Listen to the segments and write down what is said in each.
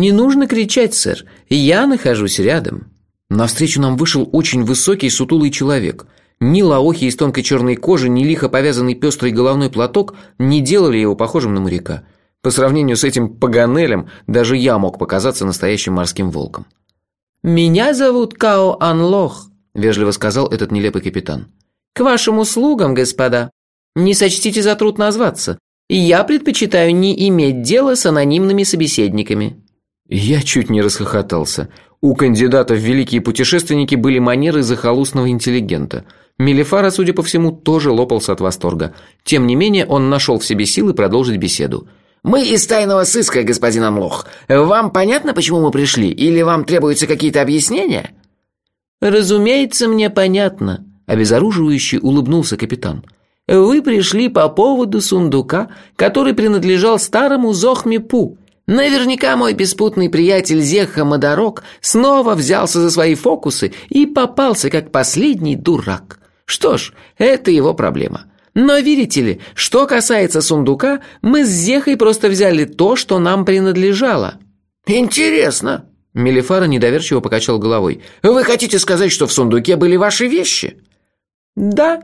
«Не нужно кричать, сэр. Я нахожусь рядом». Навстречу нам вышел очень высокий сутулый человек. Ни лаохи из тонкой черной кожи, ни лихо повязанный пестрый головной платок не делали его похожим на моряка. По сравнению с этим паганелем, даже я мог показаться настоящим морским волком. «Меня зовут Као Анлох», – вежливо сказал этот нелепый капитан. «К вашим услугам, господа. Не сочтите за труд назваться. Я предпочитаю не иметь дела с анонимными собеседниками». Я чуть не расхохотался. У кандидата в великие путешественники были манеры захолустного интеллигента. Мелифара, судя по всему, тоже лопался от восторга. Тем не менее, он нашел в себе силы продолжить беседу. «Мы из тайного сыска, господин Анлох. Вам понятно, почему мы пришли? Или вам требуются какие-то объяснения?» «Разумеется, мне понятно», – обезоруживающе улыбнулся капитан. «Вы пришли по поводу сундука, который принадлежал старому Зохмепу, Наверняка мой беспутный приятель Зеха Мадорок снова взялся за свои фокусы и попался как последний дурак. Что ж, это его проблема. Но видите ли, что касается сундука, мы с Зехой просто взяли то, что нам принадлежало. Интересно. Мелифара недоверчиво покачал головой. Вы хотите сказать, что в сундуке были ваши вещи? Да.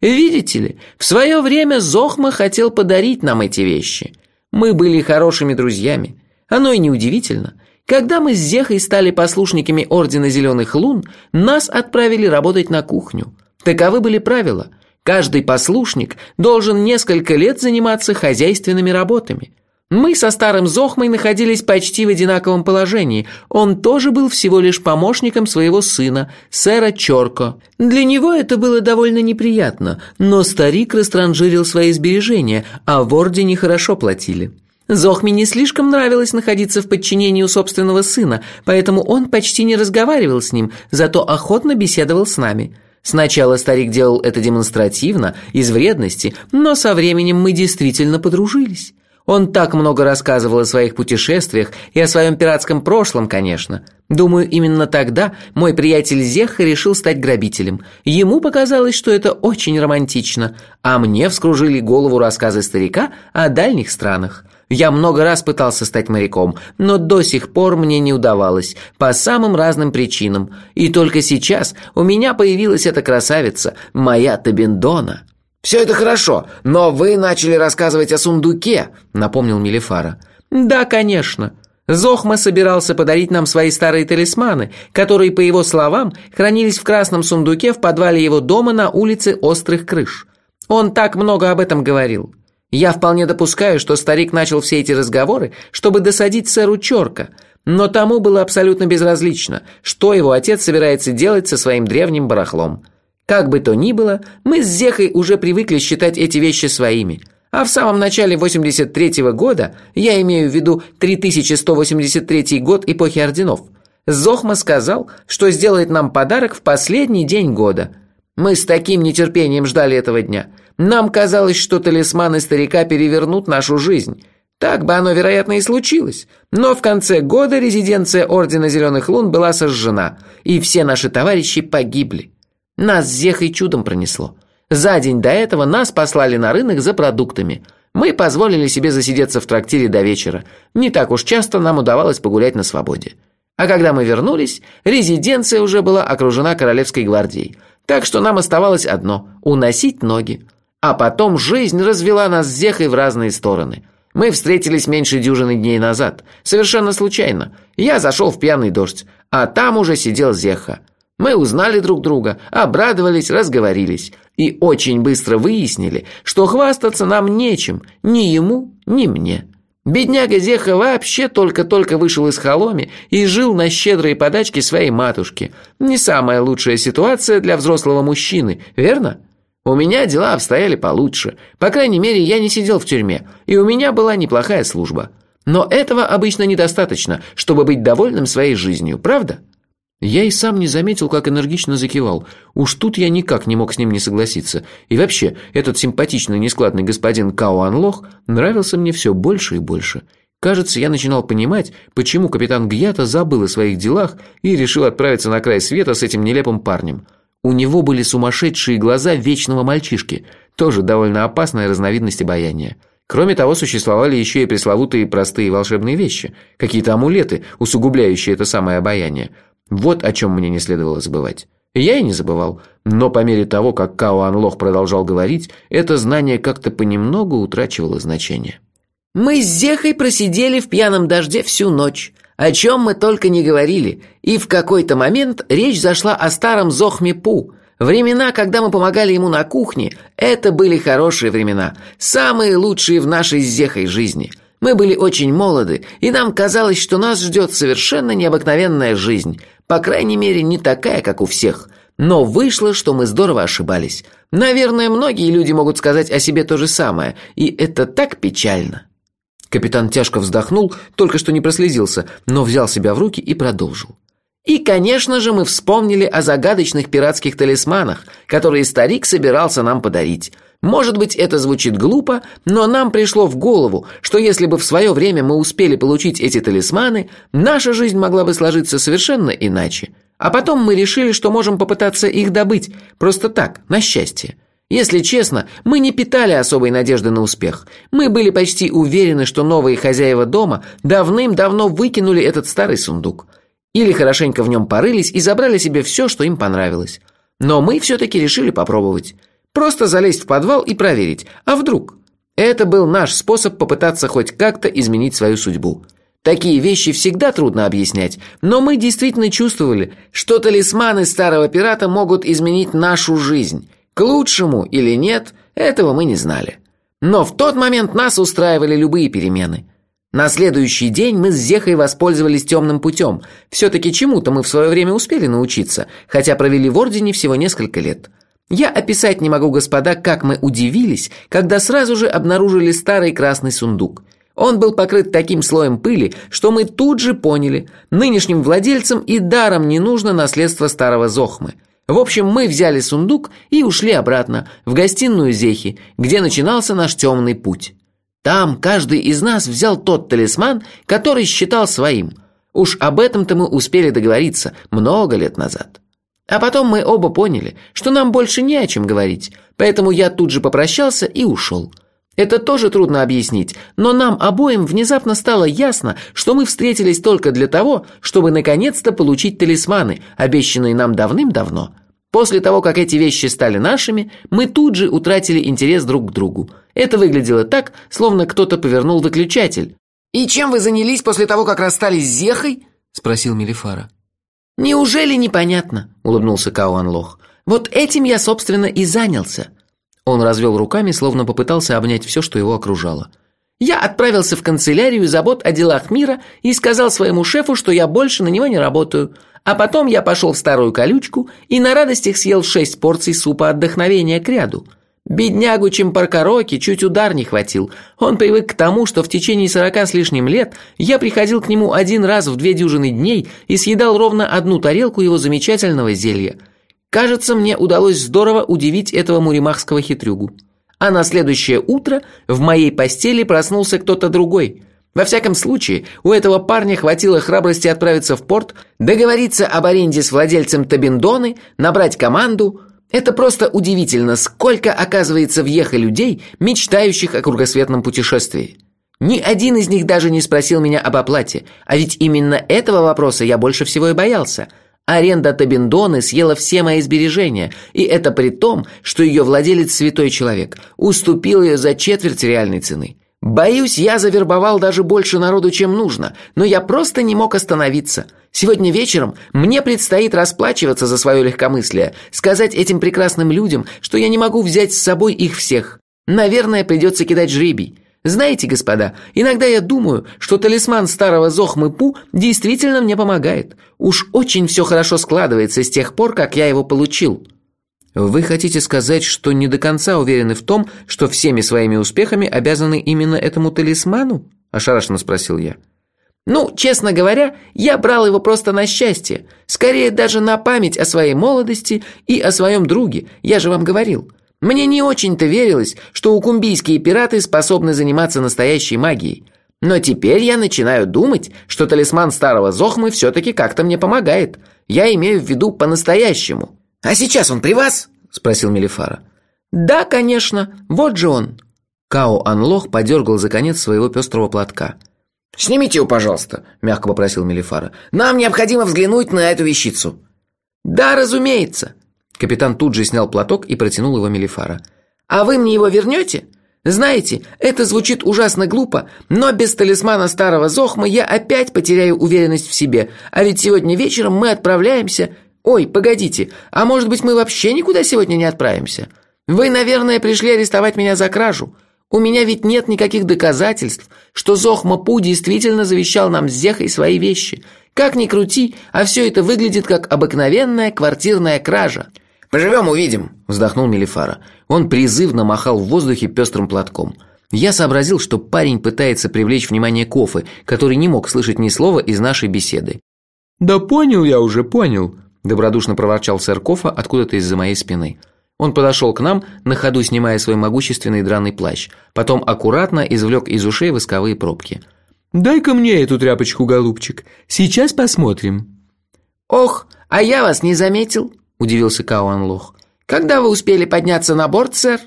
Видите ли, в свое время Зохма хотел подарить нам эти вещи – мы были хорошими друзьями. Оно и неудивительно. Когда мы с Зехой стали послушниками Ордена Зеленых Лун, нас отправили работать на кухню. Таковы были правила. Каждый послушник должен несколько лет заниматься хозяйственными работами – мы со старым Зохмой находились почти в одинаковом положении. Он тоже был всего лишь помощником своего сына, сэра Чорко. Для него это было довольно неприятно, но старик растранжирил свои сбережения, а в Ордене хорошо платили. Зохме не слишком нравилось находиться в подчинении у собственного сына, поэтому он почти не разговаривал с ним, зато охотно беседовал с нами. Сначала старик делал это демонстративно, из вредности, но со временем мы действительно подружились. Он так много рассказывал о своих путешествиях и о своем пиратском прошлом, конечно. Думаю, именно тогда мой приятель Зеха решил стать грабителем. Ему показалось, что это очень романтично, а мне вскружили голову рассказы старика о дальних странах. Я много раз пытался стать моряком, но до сих пор мне не удавалось, по самым разным причинам. И только сейчас у меня появилась эта красавица, моя Табендона. «Все это хорошо, но вы начали рассказывать о сундуке», — напомнил Мелифара. «Да, конечно. Зохма собирался подарить нам свои старые талисманы, которые, по его словам, хранились в красном сундуке в подвале его дома на улице Острых Крыш. Он так много об этом говорил. Я вполне допускаю, что старик начал все эти разговоры, чтобы досадить сэру Чорка, но тому было абсолютно безразлично, что его отец собирается делать со своим древним барахлом». Как бы то ни было, мы с Зехой уже привыкли считать эти вещи своими. А в самом начале 83-го года, я имею в виду 3183 год эпохи орденов, Зохма сказал, что сделает нам подарок в последний день года. Мы с таким нетерпением ждали этого дня. Нам казалось, что талисманы старика перевернут нашу жизнь. Так бы оно, вероятно, и случилось. Но в конце года резиденция Ордена Зеленых Лун была сожжена, и все наши товарищи погибли. Нас с Зехой чудом пронесло. За день до этого нас послали на рынок за продуктами. Мы позволили себе засидеться в трактире до вечера. Не так уж часто нам удавалось погулять на свободе. А когда мы вернулись, резиденция уже была окружена королевской гвардией. Так что нам оставалось одно – уносить ноги. А потом жизнь развела нас с Зехой в разные стороны. Мы встретились меньше дюжины дней назад. Совершенно случайно. Я зашел в пьяный дождь, а там уже сидел Зеха. Мы узнали друг друга, обрадовались, разговорились и очень быстро выяснили, что хвастаться нам нечем, ни ему, ни мне. Бедняга Зеха вообще только-только вышел из холоми и жил на щедрые подачки своей матушки. Не самая лучшая ситуация для взрослого мужчины, верно? У меня дела обстояли получше. По крайней мере, я не сидел в тюрьме, и у меня была неплохая служба. Но этого обычно недостаточно, чтобы быть довольным своей жизнью, правда? Я и сам не заметил, как энергично закивал. Уж тут я никак не мог с ним не согласиться. И вообще, этот симпатичный нескладный господин Као Анлох нравился мне все больше и больше. Кажется, я начинал понимать, почему капитан Гьята забыл о своих делах и решил отправиться на край света с этим нелепым парнем. У него были сумасшедшие глаза вечного мальчишки, тоже довольно опасная разновидность обаяния. Кроме того, существовали еще и пресловутые простые волшебные вещи, какие-то амулеты, усугубляющие это самое обаяние. Вот о чем мне не следовало забывать. Я и не забывал, но по мере того, как Као Анлох продолжал говорить, это знание как-то понемногу утрачивало значение. «Мы с Зехой просидели в пьяном дожде всю ночь, о чем мы только не говорили, и в какой-то момент речь зашла о старом Зохме Пу. Времена, когда мы помогали ему на кухне, это были хорошие времена, самые лучшие в нашей с Зехой жизни». Мы были очень молоды, и нам казалось, что нас ждет совершенно необыкновенная жизнь, по крайней мере, не такая, как у всех. Но вышло, что мы здорово ошибались. Наверное, многие люди могут сказать о себе то же самое, и это так печально. Капитан тяжко вздохнул, только что не прослезился, но взял себя в руки и продолжил. И, конечно же, мы вспомнили о загадочных пиратских талисманах, которые старик собирался нам подарить. Может быть, это звучит глупо, но нам пришло в голову, что если бы в свое время мы успели получить эти талисманы, наша жизнь могла бы сложиться совершенно иначе. А потом мы решили, что можем попытаться их добыть, просто так, на счастье. Если честно, мы не питали особой надежды на успех. Мы были почти уверены, что новые хозяева дома давным-давно выкинули этот старый сундук. Или хорошенько в нем порылись и забрали себе все, что им понравилось. Но мы все-таки решили попробовать. Просто залезть в подвал и проверить, а вдруг? Это был наш способ попытаться хоть как-то изменить свою судьбу. Такие вещи всегда трудно объяснять, но мы действительно чувствовали, что талисманы старого пирата могут изменить нашу жизнь. К лучшему или нет, этого мы не знали. Но в тот момент нас устраивали любые перемены. На следующий день мы с Зехой воспользовались темным путем. Все-таки чему-то мы в свое время успели научиться, хотя провели в Ордене всего несколько лет. Я описать не могу, господа, как мы удивились, когда сразу же обнаружили старый красный сундук. Он был покрыт таким слоем пыли, что мы тут же поняли, нынешним владельцам и даром не нужно наследство старого Зохмы. В общем, мы взяли сундук и ушли обратно, в гостиную Зехи, где начинался наш темный путь. Там каждый из нас взял тот талисман, который считал своим. Уж об этом-то мы успели договориться много лет назад. А потом мы оба поняли, что нам больше не о чем говорить, поэтому я тут же попрощался и ушел. Это тоже трудно объяснить, но нам обоим внезапно стало ясно, что мы встретились только для того, чтобы наконец-то получить талисманы, обещанные нам давным-давно. После того, как эти вещи стали нашими, мы тут же утратили интерес друг к другу. Это выглядело так, словно кто-то повернул выключатель. «И чем вы занялись после того, как расстались с Зехой?» – спросил Мелифара. «Неужели непонятно?» – улыбнулся Кауан Лох. «Вот этим я, собственно, и занялся». Он развел руками, словно попытался обнять все, что его окружало. «Я отправился в канцелярию забот о делах мира и сказал своему шефу, что я больше на него не работаю. А потом я пошел в старую колючку и на радостях съел шесть порций супа отдохновения к ряду». Беднягу Чемпаркороки чуть удар не хватил. Он привык к тому, что в течение сорока с лишним лет я приходил к нему один раз в две дюжины дней и съедал ровно одну тарелку его замечательного зелья. Кажется, мне удалось здорово удивить этого муримахского хитрюгу. А на следующее утро в моей постели проснулся кто-то другой. Во всяком случае, у этого парня хватило храбрости отправиться в порт, договориться об аренде с владельцем Табиндоны, набрать команду – это просто удивительно, сколько оказывается в Ехе людей, мечтающих о кругосветном путешествии. Ни один из них даже не спросил меня об оплате, а ведь именно этого вопроса я больше всего и боялся. Аренда Табиндоны съела все мои сбережения, и это при том, что ее владелец святой человек, уступил ее за четверть реальной цены. Боюсь, я завербовал даже больше народу, чем нужно, но я просто не мог остановиться. Сегодня вечером мне предстоит расплачиваться за свое легкомыслие, сказать этим прекрасным людям, что я не могу взять с собой их всех. Наверное, придется кидать жребий. Знаете, господа, иногда я думаю, что талисман старого Зохмы-Пу действительно мне помогает. Уж очень все хорошо складывается с тех пор, как я его получил. Вы хотите сказать, что не до конца уверены в том, что всеми своими успехами обязаны именно этому талисману? Ошарашенно спросил я. Ну, честно говоря, я брал его просто на счастье. Скорее даже на память о своей молодости и о своем друге, я же вам говорил. Мне не очень-то верилось, что укумбийские пираты способны заниматься настоящей магией. Но теперь я начинаю думать, что талисман старого Зохмы все-таки как-то мне помогает. Я имею в виду по-настоящему. «А сейчас он при вас?» – спросил Мелифара. «Да, конечно. Вот же он». Као Анлох подергал за конец своего пестрого платка. «Снимите его, пожалуйста», – мягко попросил Мелифара. «Нам необходимо взглянуть на эту вещицу». «Да, разумеется». Капитан тут же снял платок и протянул его Мелифара. «А вы мне его вернете?» Знаете, это звучит ужасно глупо, но без талисмана старого Зохма я опять потеряю уверенность в себе. А ведь сегодня вечером мы отправляемся... Ой, погодите, а может быть мы вообще никуда сегодня не отправимся? Вы, наверное, пришли арестовать меня за кражу. У меня ведь нет никаких доказательств, что Зохма Пу действительно завещал нам с Зехой свои вещи. Как ни крути, а все это выглядит как обыкновенная квартирная кража. «Поживем, увидим», – вздохнул Мелифара. Он призывно махал в воздухе пестрым платком. Я сообразил, что парень пытается привлечь внимание Кофы, который не мог слышать ни слова из нашей беседы. «Да понял я уже, понял», – добродушно проворчал сэр Кофа откуда-то из-за моей спины. Он подошел к нам, на ходу снимая свой могущественный драный плащ, потом аккуратно извлек из ушей восковые пробки. «Дай-ка мне эту тряпочку, голубчик, сейчас посмотрим». «Ох, а я вас не заметил», – удивился Кауан Лох. «Когда вы успели подняться на борт, сэр?»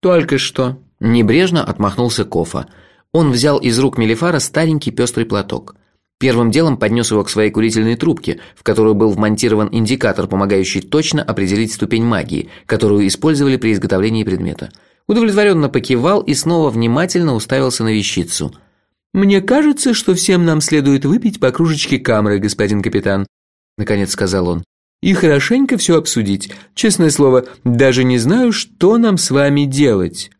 «Только что». Небрежно отмахнулся Кофа. Он взял из рук Мелифара старенький пестрый платок. Первым делом поднес его к своей курительной трубке, в которую был вмонтирован индикатор, помогающий точно определить ступень магии, которую использовали при изготовлении предмета. Удовлетворенно покивал и снова внимательно уставился на вещицу. «Мне кажется, что всем нам следует выпить по кружечке камры, господин капитан», – наконец сказал он и хорошенько все обсудить. Честное слово, даже не знаю, что нам с вами делать».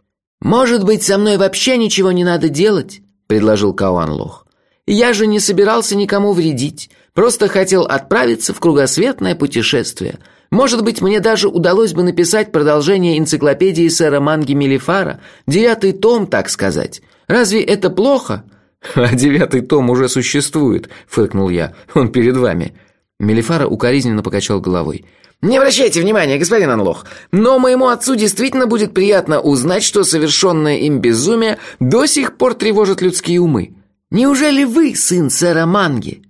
«Может быть, со мной вообще ничего не надо делать?» – предложил Кауанлох. «Я же не собирался никому вредить, просто хотел отправиться в кругосветное путешествие. Может быть, мне даже удалось бы написать продолжение энциклопедии сэра Манги Мелифара, девятый том, так сказать. Разве это плохо?» «А девятый том уже существует», – фыркнул я. «Он перед вами». Мелифара укоризненно покачал головой. «Не обращайте внимания, господин Анлох, но моему отцу действительно будет приятно узнать, что совершенное им безумие до сих пор тревожит людские умы. Неужели вы сын сэра Манги?»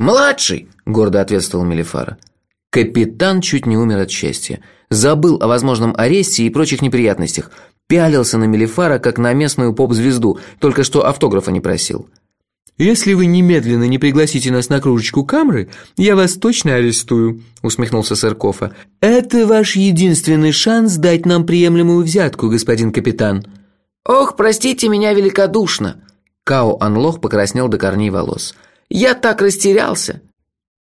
«Младший», — гордо ответствовал Мелифара. Капитан чуть не умер от счастья. Забыл о возможном аресте и прочих неприятностях. Пялился на Мелифара, как на местную поп-звезду, только что автографа не просил. «Если вы немедленно не пригласите нас на кружечку камры, я вас точно арестую», – усмехнулся Сыркофа. «Это ваш единственный шанс дать нам приемлемую взятку, господин капитан». «Ох, простите меня великодушно!» Као Анлох покраснел до корней волос. «Я так растерялся!»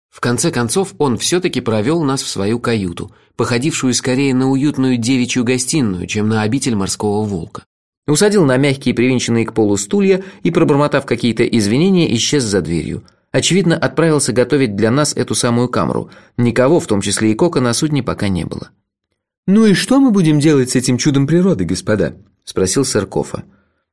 В конце концов, он все-таки провел нас в свою каюту, походившую скорее на уютную девичью гостиную, чем на обитель морского волка. Усадил на мягкие привинченные к полу стулья и, пробормотав какие-то извинения, исчез за дверью. Очевидно, отправился готовить для нас эту самую камеру. Никого, в том числе и Кока, на судне пока не было. «Ну и что мы будем делать с этим чудом природы, господа?» – спросил сэр Кофа.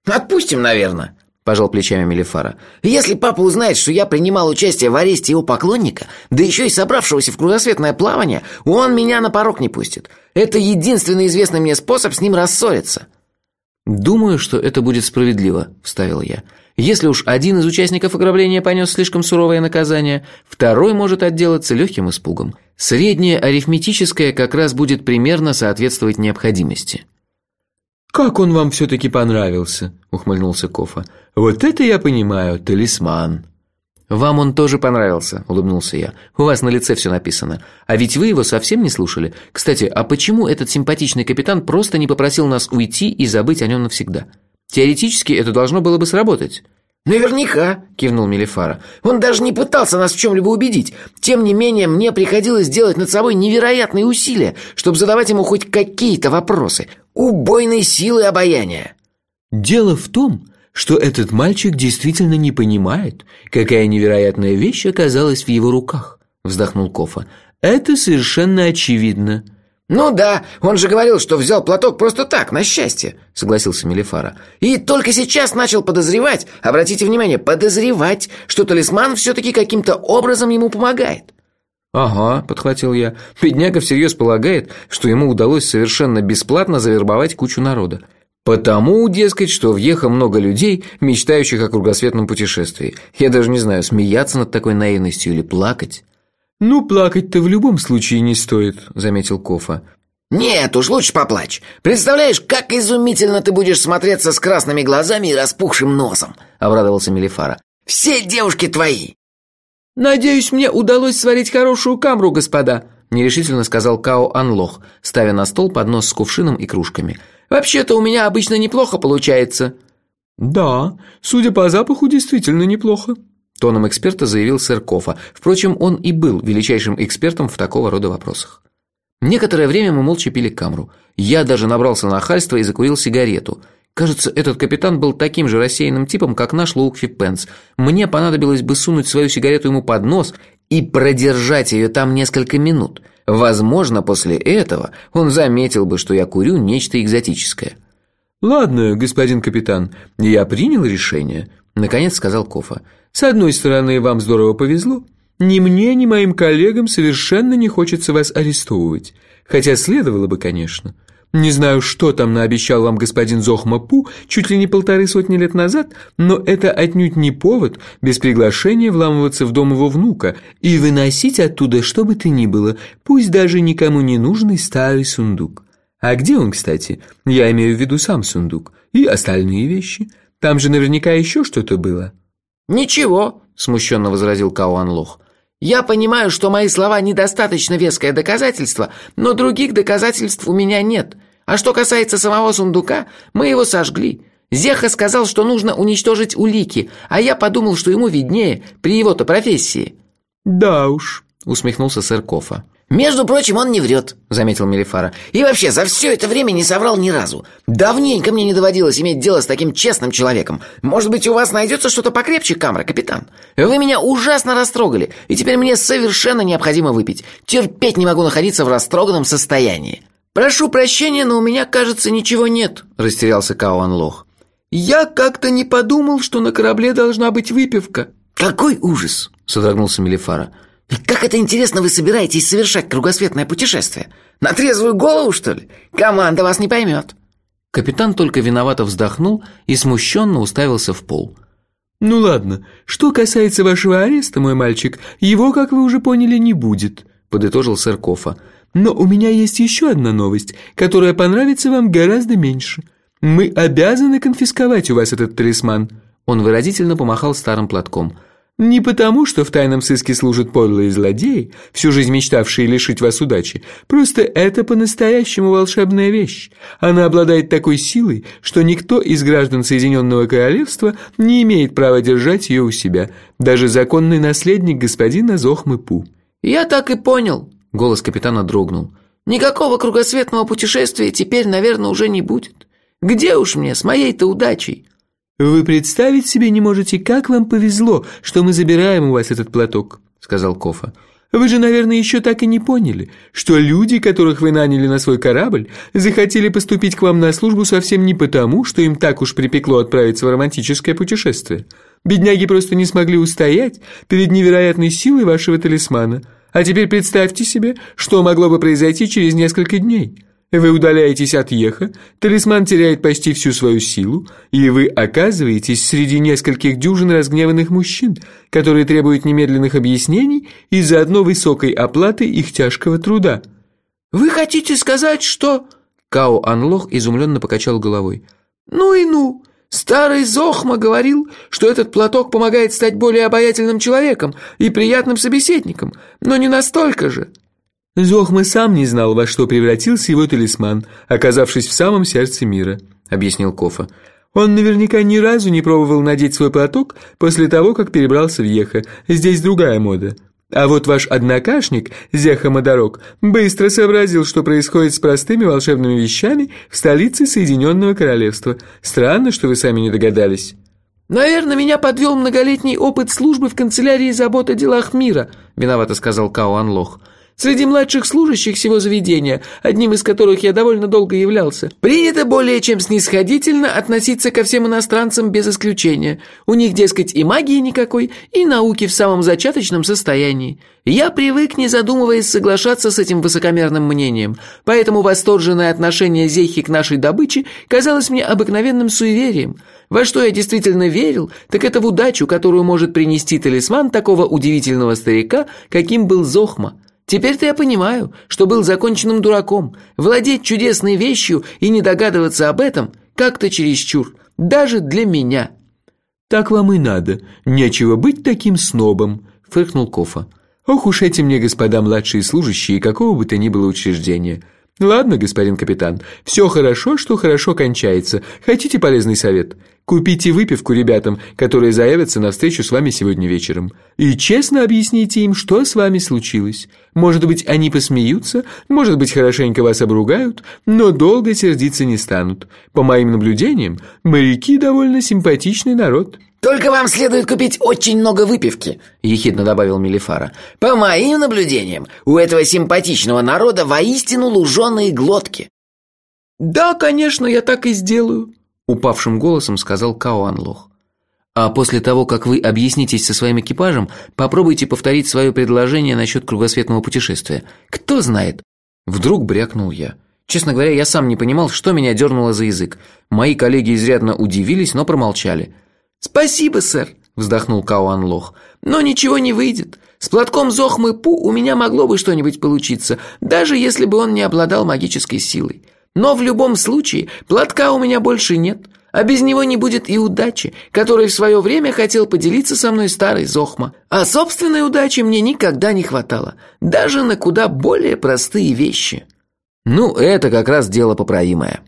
«Отпустим, наверное», – пожал плечами Мелифара. «Если папа узнает, что я принимал участие в аресте его поклонника, да еще и собравшегося в кругосветное плавание, он меня на порог не пустит. Это единственный известный мне способ с ним рассориться». «Думаю, что это будет справедливо», – вставил я. «Если уж один из участников ограбления понес слишком суровое наказание, второй может отделаться легким испугом. Среднее арифметическое как раз будет примерно соответствовать необходимости». «Как он вам все-таки понравился?» – ухмыльнулся Кофа. «Вот это я понимаю, талисман». «Вам он тоже понравился», – улыбнулся я. «У вас на лице все написано. А ведь вы его совсем не слушали. Кстати, а почему этот симпатичный капитан просто не попросил нас уйти и забыть о нем навсегда? Теоретически это должно было бы сработать». «Наверняка», – кивнул Мелифара. «Он даже не пытался нас в чем-либо убедить. Тем не менее, мне приходилось делать над собой невероятные усилия, чтобы задавать ему хоть какие-то вопросы. Убойной силы обаяния». «Дело в том, что этот мальчик действительно не понимает, какая невероятная вещь оказалась в его руках», – вздохнул Кофа. «Это совершенно очевидно». «Ну да, он же говорил, что взял платок просто так, на счастье», — согласился Мелифара. «И только сейчас начал подозревать, обратите внимание, подозревать, что талисман все-таки каким-то образом ему помогает». «Ага», — подхватил я, — «бедняга всерьез полагает, что ему удалось совершенно бесплатно завербовать кучу народа. Потому, дескать, что въехало много людей, мечтающих о кругосветном путешествии. Я даже не знаю, смеяться над такой наивностью или плакать. «Ну, плакать-то в любом случае не стоит», – заметил Кофа. «Нет уж, лучше поплачь. Представляешь, как изумительно ты будешь смотреться с красными глазами и распухшим носом!» — обрадовался Мелифара. «Все девушки твои!» «Надеюсь, мне удалось сварить хорошую камру, господа», — нерешительно сказал Као Анлох, ставя на стол поднос с кувшином и кружками. «Вообще-то у меня обычно неплохо получается». «Да, судя по запаху, действительно неплохо», — тоном эксперта заявил сэр Кофа. Впрочем, он и был величайшим экспертом в такого рода вопросах. Некоторое время мы молча пили камру. Я даже набрался нахальства и закурил сигарету. Кажется, этот капитан был таким же рассеянным типом, как наш Лоукфи Пенс. Мне понадобилось бы сунуть свою сигарету ему под нос и продержать ее там несколько минут. Возможно, после этого он заметил бы, что я курю нечто экзотическое. «Ладно, господин капитан, я принял решение», — наконец сказал Кофа. «С одной стороны, вам здорово повезло. Ни мне, ни моим коллегам совершенно не хочется вас арестовывать. Хотя следовало бы, конечно. Не знаю, что там наобещал вам господин Зохмапу чуть ли не полторы сотни лет назад, но это отнюдь не повод без приглашения вламываться в дом его внука и выносить оттуда что бы то ни было, пусть даже никому не нужный старый сундук. А где он, кстати? Я имею в виду сам сундук. И остальные вещи. Там же наверняка еще что-то было. «Ничего», — смущенно возразил Кауан Лох. Я понимаю, что мои слова недостаточно веское доказательство, но других доказательств у меня нет. А что касается самого сундука, мы его сожгли. Зеха сказал, что нужно уничтожить улики, а я подумал, что ему виднее при его-то профессии». «Да уж», — усмехнулся сэр Кофа. «Между прочим, он не врет», — заметил Мелифара. «И вообще, за все это время не соврал ни разу. Давненько мне не доводилось иметь дело с таким честным человеком. Может быть, у вас найдется что-то покрепче камера, капитан? Вы меня ужасно растрогали, и теперь мне совершенно необходимо выпить. Терпеть не могу находиться в растроганном состоянии». «Прошу прощения, но у меня, кажется, ничего нет», — растерялся Кауан Лох. «Я как-то не подумал, что на корабле должна быть выпивка». «Какой ужас!» — содрогнулся Мелифара. «Как это интересно вы собираетесь совершать кругосветное путешествие? На трезвую голову, что ли? Команда вас не поймет». Капитан только виновато вздохнул и смущенно уставился в пол. «Ну ладно, что касается вашего ареста, мой мальчик, его, как вы уже поняли, не будет», — подытожил сэр Кофа. «Но у меня есть еще одна новость, которая понравится вам гораздо меньше. Мы обязаны конфисковать у вас этот талисман». Он выразительно помахал старым платком — не потому, что в тайном сыске служат подлые злодеи, всю жизнь мечтавшие лишить вас удачи. Просто это по-настоящему волшебная вещь. Она обладает такой силой, что никто из граждан Соединенного Королевства не имеет права держать ее у себя, даже законный наследник господина Зохмы-Пу. «Я так и понял», — голос капитана дрогнул. «Никакого кругосветного путешествия теперь, наверное, уже не будет. Где уж мне с моей-то удачей?» «Вы представить себе не можете, как вам повезло, что мы забираем у вас этот платок», — сказал Кофа. «Вы же, наверное, еще так и не поняли, что люди, которых вы наняли на свой корабль, захотели поступить к вам на службу совсем не потому, что им так уж припекло отправиться в романтическое путешествие. Бедняги просто не смогли устоять перед невероятной силой вашего талисмана. А теперь представьте себе, что могло бы произойти через несколько дней». Вы удаляетесь от Еха, талисман теряет почти всю свою силу, и вы оказываетесь среди нескольких дюжин разгневанных мужчин, которые требуют немедленных объяснений и заодно высокой оплаты их тяжкого труда. «Вы хотите сказать, что...» Као Анлох изумленно покачал головой. «Ну и ну! Старый Зохма говорил, что этот платок помогает стать более обаятельным человеком и приятным собеседником, но не настолько же!» Зохма сам не знал, во что превратился его талисман, оказавшись в самом сердце мира», — объяснил Кофа. «Он наверняка ни разу не пробовал надеть свой платок после того, как перебрался в Еха. Здесь другая мода. А вот ваш однокашник, Зеха Мадорок, быстро сообразил, что происходит с простыми волшебными вещами в столице Соединенного Королевства. Странно, что вы сами не догадались». «Наверное, меня подвел многолетний опыт службы в канцелярии забот о делах мира», — виновато сказал Као Анлох. Среди младших служащих всего заведения, одним из которых я довольно долго являлся, принято более чем снисходительно относиться ко всем иностранцам без исключения. У них, дескать, и магии никакой, и науки в самом зачаточном состоянии. Я привык, не задумываясь, соглашаться с этим высокомерным мнением, поэтому восторженное отношение Зейхи к нашей добыче казалось мне обыкновенным суеверием. Во что я действительно верил, так это в удачу, которую может принести талисман такого удивительного старика, каким был Зохма. Теперь-то я понимаю, что был законченным дураком. Владеть чудесной вещью и не догадываться об этом как-то чересчур, даже для меня». «Так вам и надо. Нечего быть таким снобом», — фыркнул Кофа. «Ох уж эти мне, господа младшие служащие, какого бы то ни было учреждения. Ладно, господин капитан, все хорошо, что хорошо кончается. Хотите полезный совет? Купите выпивку ребятам, которые заявятся на встречу с вами сегодня вечером. И честно объясните им, что с вами случилось. Может быть, они посмеются, может быть, хорошенько вас обругают, но долго сердиться не станут. По моим наблюдениям, моряки довольно симпатичный народ». «Только вам следует купить очень много выпивки», – ехидно добавил Мелифара. «По моим наблюдениям, у этого симпатичного народа воистину луженые глотки». «Да, конечно, я так и сделаю», – упавшим голосом сказал Кауанлох. «А после того, как вы объяснитесь со своим экипажем, попробуйте повторить свое предложение насчет кругосветного путешествия. Кто знает?» Вдруг брякнул я. Честно говоря, я сам не понимал, что меня дернуло за язык. Мои коллеги изрядно удивились, но промолчали. «Спасибо, сэр», – вздохнул Кауан Лох. «Но ничего не выйдет. С платком Зохмы Пу у меня могло бы что-нибудь получиться, даже если бы он не обладал магической силой. Но в любом случае платка у меня больше нет, а без него не будет и удачи, которой в свое время хотел поделиться со мной старый Зохма. А собственной удачи мне никогда не хватало, даже на куда более простые вещи». «Ну, это как раз дело поправимое».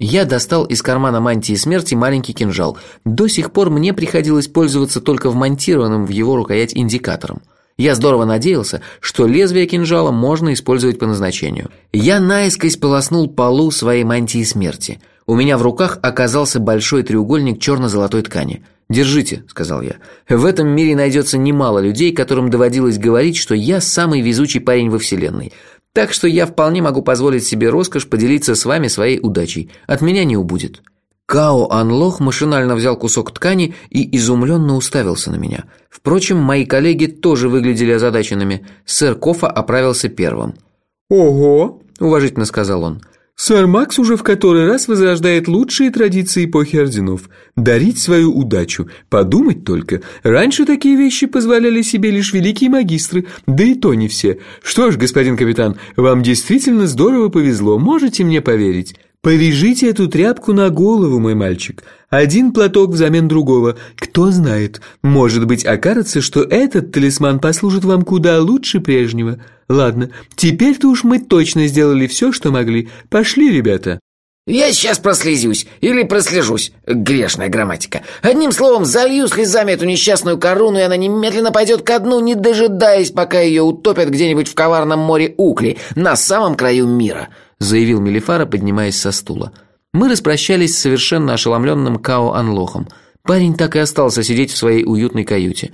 Я достал из кармана мантии смерти маленький кинжал. До сих пор мне приходилось пользоваться только вмонтированным в его рукоять индикатором. Я здорово надеялся, что лезвие кинжала можно использовать по назначению. Я наискось полоснул полу своей мантии смерти. У меня в руках оказался большой треугольник черно-золотой ткани. «Держите», — сказал я. «В этом мире найдется немало людей, которым доводилось говорить, что я самый везучий парень во Вселенной. Так что я вполне могу позволить себе роскошь поделиться с вами своей удачей. От меня не убудет». Као Анлох машинально взял кусок ткани и изумленно уставился на меня. Впрочем, мои коллеги тоже выглядели озадаченными. Сэр Кофа оправился первым. «Ого!» – уважительно сказал он. Сэр Макс уже в который раз возрождает лучшие традиции эпохи орденов – дарить свою удачу. Подумать только, раньше такие вещи позволяли себе лишь великие магистры, да и то не все. Что ж, господин капитан, вам действительно здорово повезло, можете мне поверить. Повяжите эту тряпку на голову, мой мальчик. Один платок взамен другого. Кто знает, может быть, окажется, что этот талисман послужит вам куда лучше прежнего. Ладно, теперь-то уж мы точно сделали все, что могли. Пошли, ребята. Я сейчас прослезюсь или прослежусь. Грешная грамматика. Одним словом, залью слезами эту несчастную корону, и она немедленно пойдет ко дну, не дожидаясь, пока ее утопят где-нибудь в коварном море Укли, на самом краю мира заявил Мелифара, поднимаясь со стула. Мы распрощались с совершенно ошеломленным Као Анлохом. Парень так и остался сидеть в своей уютной каюте.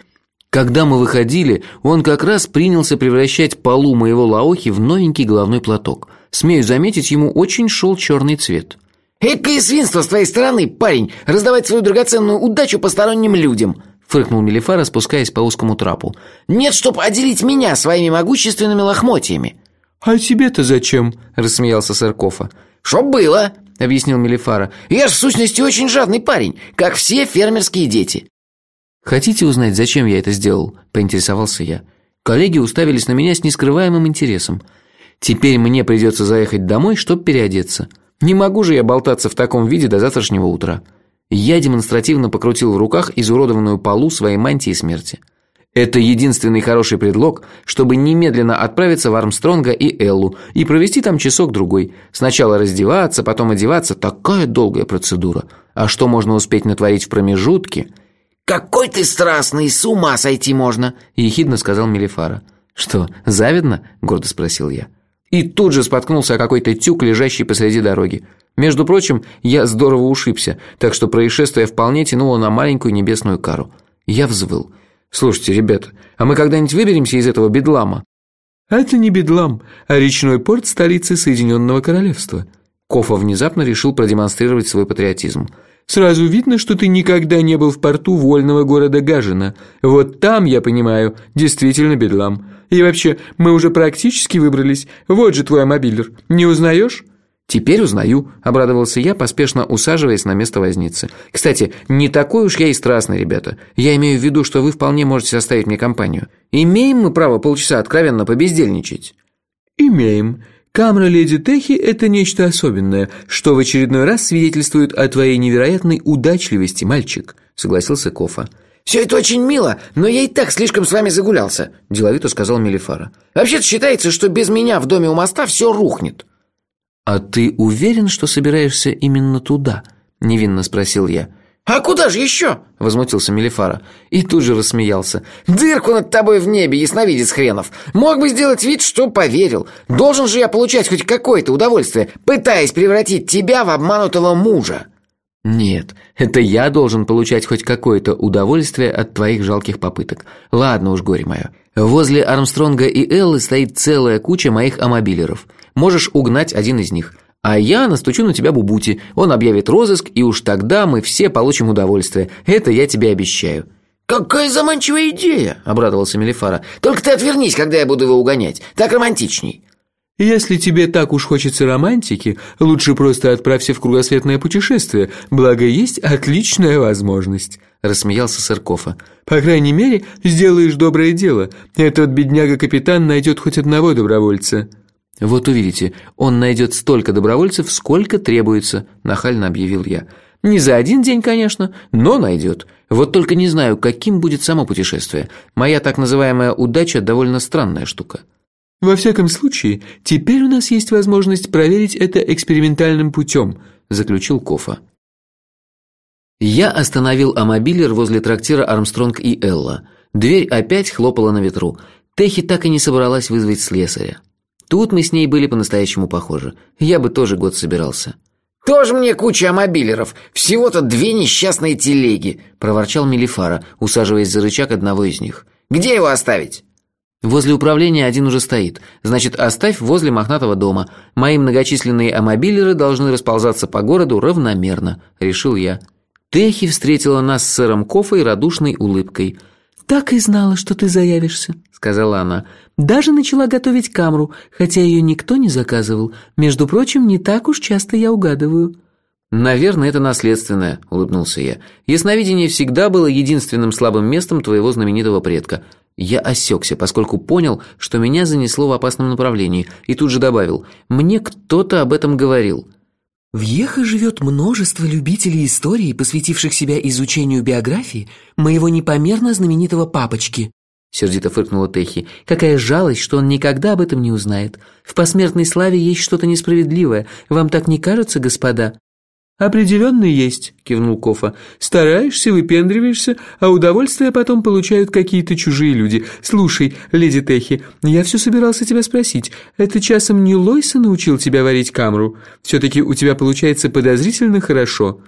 Когда мы выходили, он как раз принялся превращать полу моего лаохи в новенький головной платок. Смею заметить, ему очень шел черный цвет. «Экое свинство с твоей стороны, парень, раздавать свою драгоценную удачу посторонним людям!» фыркнул Мелифара, спускаясь по узкому трапу. «Нет, чтоб отделить меня своими могущественными лохмотьями!» «А тебе-то зачем?» – рассмеялся сэр Кофа. «Чтоб было», – объяснил Мелифара. «Я ж в сущности очень жадный парень, как все фермерские дети». «Хотите узнать, зачем я это сделал?» – поинтересовался я. Коллеги уставились на меня с нескрываемым интересом. «Теперь мне придется заехать домой, чтобы переодеться. Не могу же я болтаться в таком виде до завтрашнего утра». Я демонстративно покрутил в руках изуродованную полу своей мантии смерти. Это единственный хороший предлог, чтобы немедленно отправиться в Армстронга и Эллу и провести там часок-другой. Сначала раздеваться, потом одеваться – такая долгая процедура. А что можно успеть натворить в промежутке? «Какой ты страстный, с ума сойти можно!» – ехидно сказал Мелифара. «Что, завидно?» – гордо спросил я. И тут же споткнулся о какой-то тюк, лежащий посреди дороги. Между прочим, я здорово ушибся, так что происшествие вполне тянуло на маленькую небесную кару. Я взвыл – Слушайте, ребята, а мы когда-нибудь выберемся из этого бедлама? Это не бедлам, а речной порт столицы Соединенного Королевства. Кофа внезапно решил продемонстрировать свой патриотизм. Сразу видно, что ты никогда не был в порту вольного города Гажина. Вот там, я понимаю, действительно бедлам. И вообще, мы уже практически выбрались. Вот же твой мобилер. Не узнаешь? «Теперь узнаю», – обрадовался я, поспешно усаживаясь на место возницы. «Кстати, не такой уж я и страстный, ребята. Я имею в виду, что вы вполне можете составить мне компанию. Имеем мы право полчаса откровенно побездельничать?» «Имеем. Камера леди Техи – это нечто особенное, что в очередной раз свидетельствует о твоей невероятной удачливости, мальчик», – согласился Кофа. «Все это очень мило, но я и так слишком с вами загулялся», – деловито сказал Мелифара. «Вообще-то считается, что без меня в доме у моста все рухнет». «А ты уверен, что собираешься именно туда?» – невинно спросил я. «А куда же еще?» – возмутился Мелифара. И тут же рассмеялся. «Дырку над тобой в небе, ясновидец хренов! Мог бы сделать вид, что поверил. Должен же я получать хоть какое-то удовольствие, пытаясь превратить тебя в обманутого мужа!» «Нет, это я должен получать хоть какое-то удовольствие от твоих жалких попыток. Ладно уж, горе мое. Возле Армстронга и Эллы стоит целая куча моих амобилеров. Можешь угнать один из них. А я настучу на тебя Бубути. Он объявит розыск, и уж тогда мы все получим удовольствие. Это я тебе обещаю». «Какая заманчивая идея!» – обрадовался Мелифара. «Только ты отвернись, когда я буду его угонять. Так романтичней». «Если тебе так уж хочется романтики, лучше просто отправься в кругосветное путешествие, благо есть отличная возможность», – рассмеялся Сыркофа. «По крайней мере, сделаешь доброе дело. Этот бедняга-капитан найдет хоть одного добровольца». «Вот увидите, он найдет столько добровольцев, сколько требуется», – нахально объявил я. «Не за один день, конечно, но найдет. Вот только не знаю, каким будет само путешествие. Моя так называемая удача довольно странная штука». «Во всяком случае, теперь у нас есть возможность проверить это экспериментальным путем», – заключил Кофа. Я остановил амобилер возле трактира Армстронг и Элла. Дверь опять хлопала на ветру. Техи так и не собралась вызвать слесаря. Тут мы с ней были по-настоящему похожи. Я бы тоже год собирался. «Тоже мне куча амобилеров, всего-то две несчастные телеги», – проворчал Мелифара, усаживаясь за рычаг одного из них. «Где его оставить?» Возле управления один уже стоит. Значит, оставь возле мохнатого дома. Мои многочисленные амобилеры должны расползаться по городу равномерно», – решил я. Техи встретила нас с сэром Кофой радушной улыбкой. «Так и знала, что ты заявишься», – сказала она. «Даже начала готовить камру, хотя ее никто не заказывал. Между прочим, не так уж часто я угадываю». «Наверное, это наследственное», – улыбнулся я. «Ясновидение всегда было единственным слабым местом твоего знаменитого предка. Я осекся, поскольку понял, что меня занесло в опасном направлении, и тут же добавил, «Мне кто-то об этом говорил». В Ехе живет множество любителей истории, посвятивших себя изучению биографии моего непомерно знаменитого папочки. Сердито фыркнула Техи. Какая жалость, что он никогда об этом не узнает. В посмертной славе есть что-то несправедливое. Вам так не кажется, господа? «Определенно есть», – кивнул Кофа. «Стараешься, выпендриваешься, а удовольствие потом получают какие-то чужие люди. Слушай, леди Техи, я все собирался тебя спросить. Это часом не Лойса научил тебя варить камру? Все-таки у тебя получается подозрительно хорошо».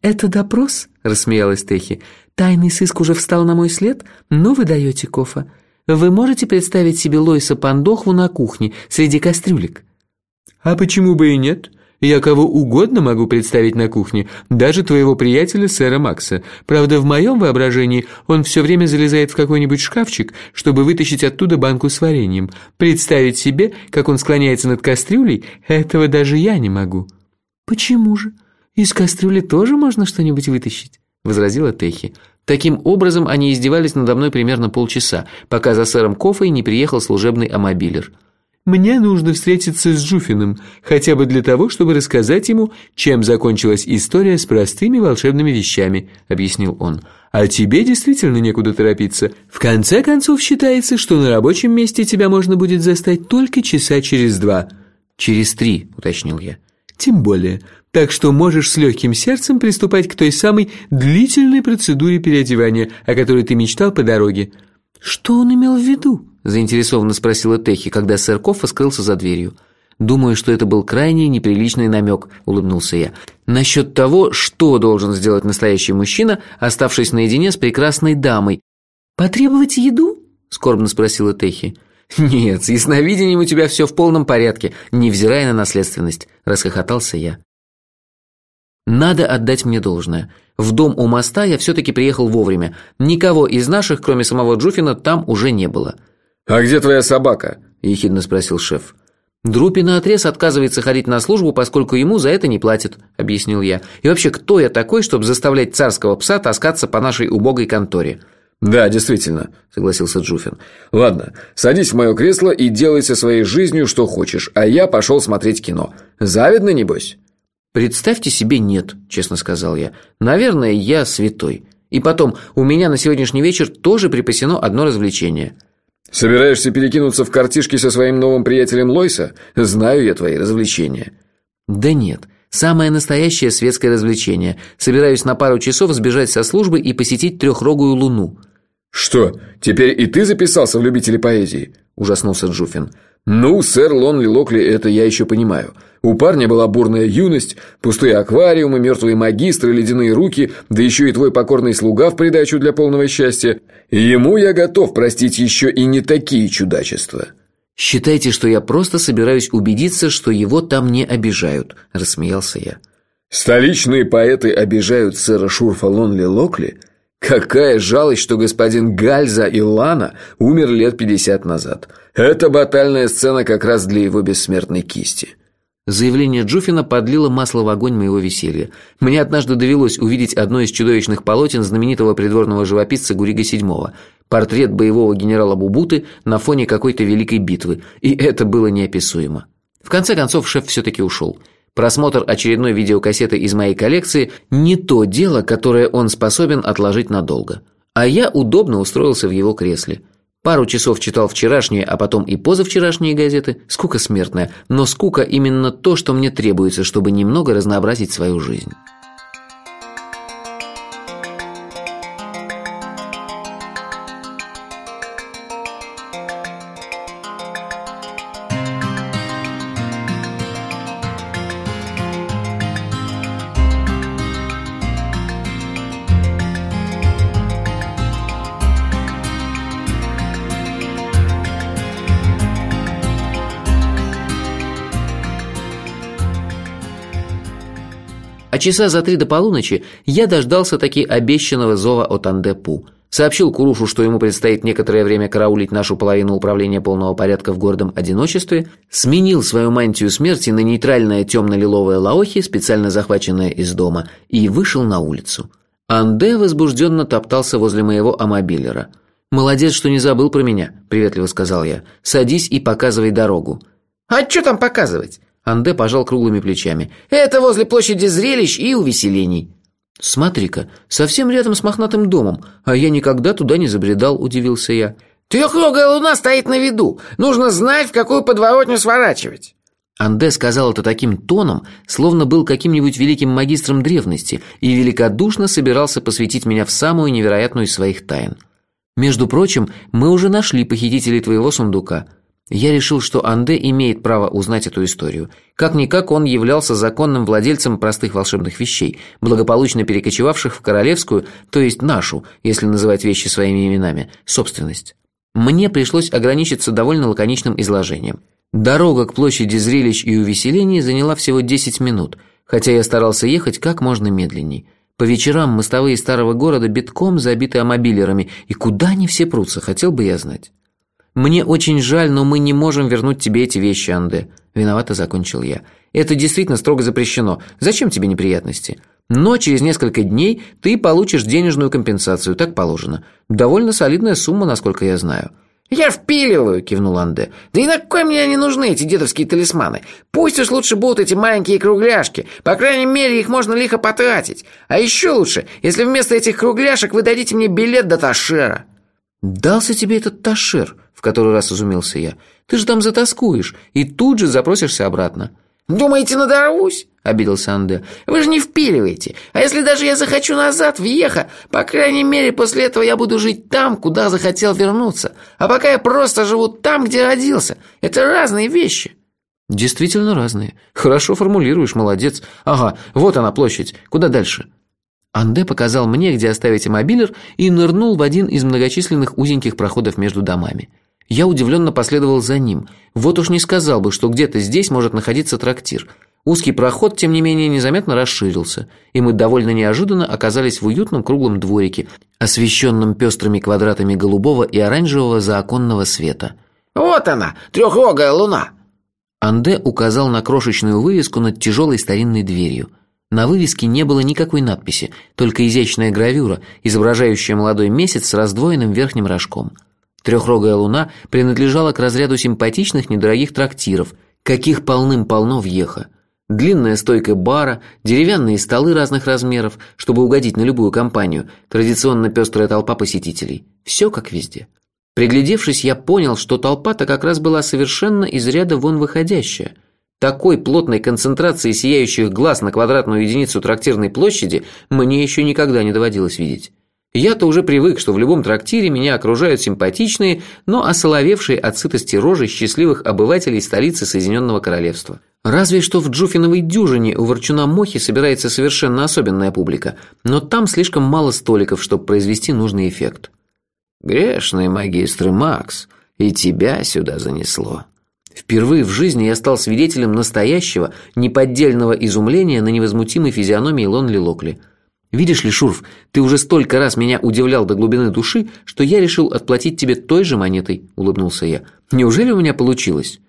«Это допрос?» – рассмеялась Техи. «Тайный сыск уже встал на мой след? Ну вы даете, Кофа. Вы можете представить себе Лойса Пандохву на кухне среди кастрюлек?» «А почему бы и нет?» Я кого угодно могу представить на кухне, даже твоего приятеля сэра Макса. Правда, в моем воображении он все время залезает в какой-нибудь шкафчик, чтобы вытащить оттуда банку с вареньем. Представить себе, как он склоняется над кастрюлей, этого даже я не могу». «Почему же? Из кастрюли тоже можно что-нибудь вытащить?» – возразила Техи. Таким образом, они издевались надо мной примерно полчаса, пока за сэром Кофой не приехал служебный амобилер – мне нужно встретиться с Жуфиным, хотя бы для того, чтобы рассказать ему, чем закончилась история с простыми волшебными вещами», — объяснил он. «А тебе действительно некуда торопиться. В конце концов, считается, что на рабочем месте тебя можно будет застать только часа через два». «Через три», — уточнил я. «Тем более. Так что можешь с легким сердцем приступать к той самой длительной процедуре переодевания, о которой ты мечтал по дороге». «Что он имел в виду?» Заинтересованно спросила Техи, когда сэр Коффа скрылся за дверью. «Думаю, что это был крайне неприличный намек», – улыбнулся я. «Насчет того, что должен сделать настоящий мужчина, оставшись наедине с прекрасной дамой». «Потребовать еду?» – скорбно спросила Техи. «Нет, с ясновидением у тебя все в полном порядке, невзирая на наследственность», – расхохотался я. Надо отдать мне должное. В дом у моста я все-таки приехал вовремя. Никого из наших, кроме самого Джуфина, там уже не было. «А где твоя собака?» – ехидно спросил шеф. Друпи наотрез отказывается ходить на службу, поскольку ему за это не платят, объяснил я. И вообще, кто я такой, чтобы заставлять царского пса таскаться по нашей убогой конторе? «Да, действительно», — согласился Джуфин. «Ладно, садись в мое кресло и делай со своей жизнью, что хочешь, а я пошел смотреть кино. Завидно, небось?» «Представьте себе, нет», — честно сказал я. «Наверное, я святой. И потом, у меня на сегодняшний вечер тоже припасено одно развлечение». «Собираешься перекинуться в картишки со своим новым приятелем Лойса? Знаю я твои развлечения». «Да нет, самое настоящее светское развлечение. Собираюсь на пару часов сбежать со службы и посетить трехрогую луну». «Что, теперь и ты записался в любители поэзии?» – ужаснулся Джуфин. «Ну, сэр Лонли Локли, это я еще понимаю. У парня была бурная юность, пустые аквариумы, мертвые магистры, ледяные руки, да еще и твой покорный слуга в придачу для полного счастья. Ему я готов простить еще и не такие чудачества». «Считайте, что я просто собираюсь убедиться, что его там не обижают», – рассмеялся я. «Столичные поэты обижают сэра Шурфа Лонли Локли? Какая жалость, что господин Гальза и Лана умер лет пятьдесят назад. Эта батальная сцена как раз для его бессмертной кисти». Заявление Джуфина подлило масло в огонь моего веселья. Мне однажды довелось увидеть одно из чудовищных полотен знаменитого придворного живописца Гурига VII. Портрет боевого генерала Бубуты на фоне какой-то великой битвы. И это было неописуемо. В конце концов, шеф все-таки ушел. Просмотр очередной видеокассеты из моей коллекции – не то дело, которое он способен отложить надолго. А я удобно устроился в его кресле – Пару часов читал вчерашние, а потом и позавчерашние газеты. Скука смертная, но скука именно то, что мне требуется, чтобы немного разнообразить свою жизнь. Часа за три до полуночи я дождался таки обещанного зова от Андепу. Сообщил Курушу, что ему предстоит некоторое время караулить нашу половину управления полного порядка в гордом одиночестве, сменил свою мантию смерти на нейтральное темно-лиловое лаохи, специально захваченное из дома, и вышел на улицу. Анде возбужденно топтался возле моего амобилера. «Молодец, что не забыл про меня», — приветливо сказал я. «Садись и показывай дорогу». «А что там показывать? Анде пожал круглыми плечами. «Это возле площади зрелищ и увеселений». «Смотри-ка, совсем рядом с мохнатым домом, а я никогда туда не забредал», – удивился я. «Трехрогая луна стоит на виду. Нужно знать, в какую подворотню сворачивать». Анде сказал это таким тоном, словно был каким-нибудь великим магистром древности и великодушно собирался посвятить меня в самую невероятную из своих тайн. «Между прочим, мы уже нашли похитителей твоего сундука. Я решил, что Анде имеет право узнать эту историю. Как-никак он являлся законным владельцем простых волшебных вещей, благополучно перекочевавших в королевскую, то есть нашу, если называть вещи своими именами, собственность. Мне пришлось ограничиться довольно лаконичным изложением. Дорога к площади зрелищ и увеселений заняла всего 10 минут, хотя я старался ехать как можно медленней. По вечерам мостовые старого города битком забиты амобилерами, и куда они все прутся, хотел бы я знать. «Мне очень жаль, но мы не можем вернуть тебе эти вещи, Анде». Виновато закончил я. «Это действительно строго запрещено. Зачем тебе неприятности? Но через несколько дней ты получишь денежную компенсацию, так положено. Довольно солидная сумма, насколько я знаю». «Я впиливаю», – кивнул Анде. «Да и на кой мне они нужны, эти дедовские талисманы? Пусть уж лучше будут эти маленькие кругляшки. По крайней мере, их можно лихо потратить. А еще лучше, если вместо этих кругляшек вы дадите мне билет до Ташера». «Дался тебе этот Ташер?» в который раз изумился я. «Ты же там затаскуешь и тут же запросишься обратно». «Думаете, надорвусь?» – обиделся Анде. «Вы же не впиливаете. А если даже я захочу назад, въеха, по крайней мере, после этого я буду жить там, куда захотел вернуться. А пока я просто живу там, где родился. Это разные вещи». «Действительно разные. Хорошо формулируешь, молодец. Ага, вот она площадь. Куда дальше?» Анде показал мне, где оставить мобилер, и нырнул в один из многочисленных узеньких проходов между домами. Я удивленно последовал за ним. Вот уж не сказал бы, что где-то здесь может находиться трактир. Узкий проход, тем не менее, незаметно расширился, и мы довольно неожиданно оказались в уютном круглом дворике, освещенном пестрыми квадратами голубого и оранжевого заоконного света. «Вот она, трехрогая луна!» Анде указал на крошечную вывеску над тяжелой старинной дверью. На вывеске не было никакой надписи, только изящная гравюра, изображающая молодой месяц с раздвоенным верхним рожком. Трехрогая луна принадлежала к разряду симпатичных недорогих трактиров, каких полным-полно в Ехо. Длинная стойка бара, деревянные столы разных размеров, чтобы угодить на любую компанию, традиционно пестрая толпа посетителей. Все как везде. Приглядевшись, я понял, что толпа-то как раз была совершенно из ряда вон выходящая. Такой плотной концентрации сияющих глаз на квадратную единицу трактирной площади мне еще никогда не доводилось видеть. Я-то уже привык, что в любом трактире меня окружают симпатичные, но осоловевшие от сытости рожи счастливых обывателей столицы Соединенного Королевства. Разве что в Джуфиновой дюжине у Ворчуна Мохи собирается совершенно особенная публика, но там слишком мало столиков, чтобы произвести нужный эффект. Грешный магистр Макс, и тебя сюда занесло. Впервые в жизни я стал свидетелем настоящего, неподдельного изумления на невозмутимой физиономии Лонли Локли. Видишь ли, Шурф, ты уже столько раз меня удивлял до глубины души, что я решил отплатить тебе той же монетой, улыбнулся я. Неужели у меня получилось?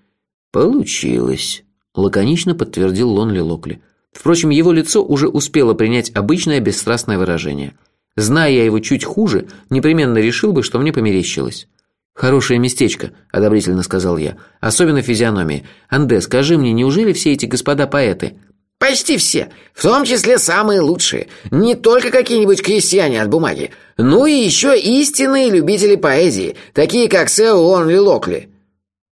Получилось, лаконично подтвердил Лонли Локли. Впрочем, его лицо уже успело принять обычное бесстрастное выражение – Зная я его чуть хуже, непременно решил бы, что мне померещилось. «Хорошее местечко», – одобрительно сказал я. «Особенно физиономии. Анде, скажи мне, неужели все эти господа поэты?» «Почти все. В том числе самые лучшие. Не только какие-нибудь крестьяне от бумаги. Ну и еще истинные любители поэзии, такие как сэр Лонли Локли».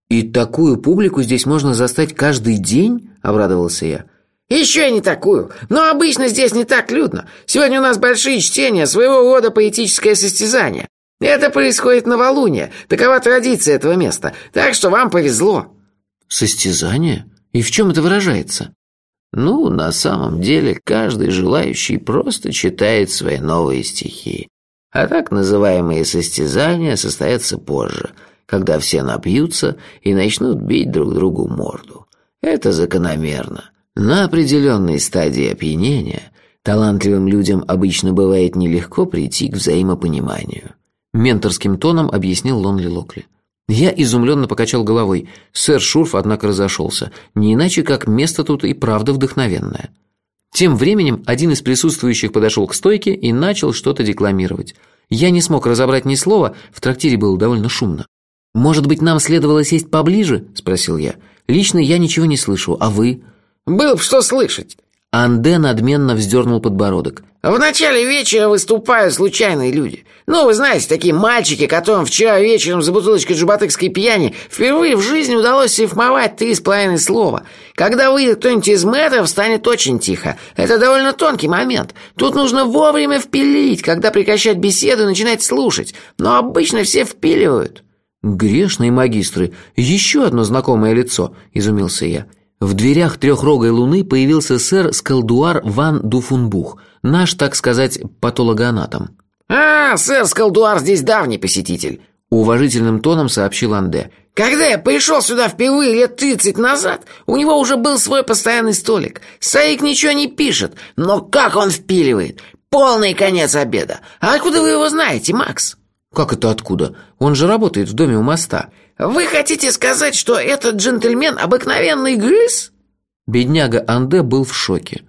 «И такую публику здесь можно застать каждый день?» – обрадовался я. Еще не такую. Но обычно здесь не так людно. Сегодня у нас большие чтения, своего рода поэтическое состязание. Это происходит на Валуне. Такова традиция этого места. Так что вам повезло. Состязание? И в чем это выражается? Ну, на самом деле, каждый желающий просто читает свои новые стихи. А так называемые состязания состоятся позже, когда все напьются и начнут бить друг другу морду. Это закономерно. На определенной стадии опьянения талантливым людям обычно бывает нелегко прийти к взаимопониманию. Менторским тоном объяснил Лонли Локли. Я изумленно покачал головой. Сэр Шурф, однако, разошелся. Не иначе, как место тут и правда вдохновенное. Тем временем один из присутствующих подошел к стойке и начал что-то декламировать. Я не смог разобрать ни слова, в трактире было довольно шумно. «Может быть, нам следовало сесть поближе?» – спросил я. «Лично я ничего не слышу, а вы?» Был б что слышать. Анде надменно вздернул подбородок. В начале вечера выступают случайные люди. Ну, вы знаете, такие мальчики, которым вчера вечером за бутылочкой джубатыкской пьяни впервые в жизни удалось рифмовать три с половиной слова. Когда выйдет кто-нибудь из мэтров, станет очень тихо. Это довольно тонкий момент. Тут нужно вовремя впилить, когда прекращать беседу и начинать слушать. Но обычно все впиливают. «Грешные магистры, еще одно знакомое лицо», – изумился я. В дверях трехрогой луны появился сэр Скалдуар Ван Дуфунбух, наш, так сказать, патологоанатом. «А, сэр Скалдуар здесь давний посетитель», — уважительным тоном сообщил Анде. «Когда я пришел сюда впервые лет тридцать назад, у него уже был свой постоянный столик. Саик ничего не пишет, но как он впиливает! Полный конец обеда! А откуда вы его знаете, Макс?» «Как это откуда? Он же работает в доме у моста». «Вы хотите сказать, что этот джентльмен обыкновенный грыз?» Бедняга Анде был в шоке.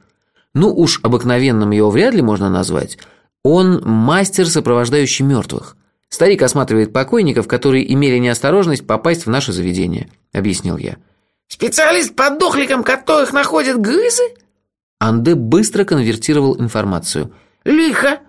Ну уж обыкновенным его вряд ли можно назвать. Он мастер, сопровождающий мертвых. Старик осматривает покойников, которые имели неосторожность попасть в наше заведение, объяснил я. Специалист по дохликам, которых находят грызы? Анде быстро конвертировал информацию. Лихо.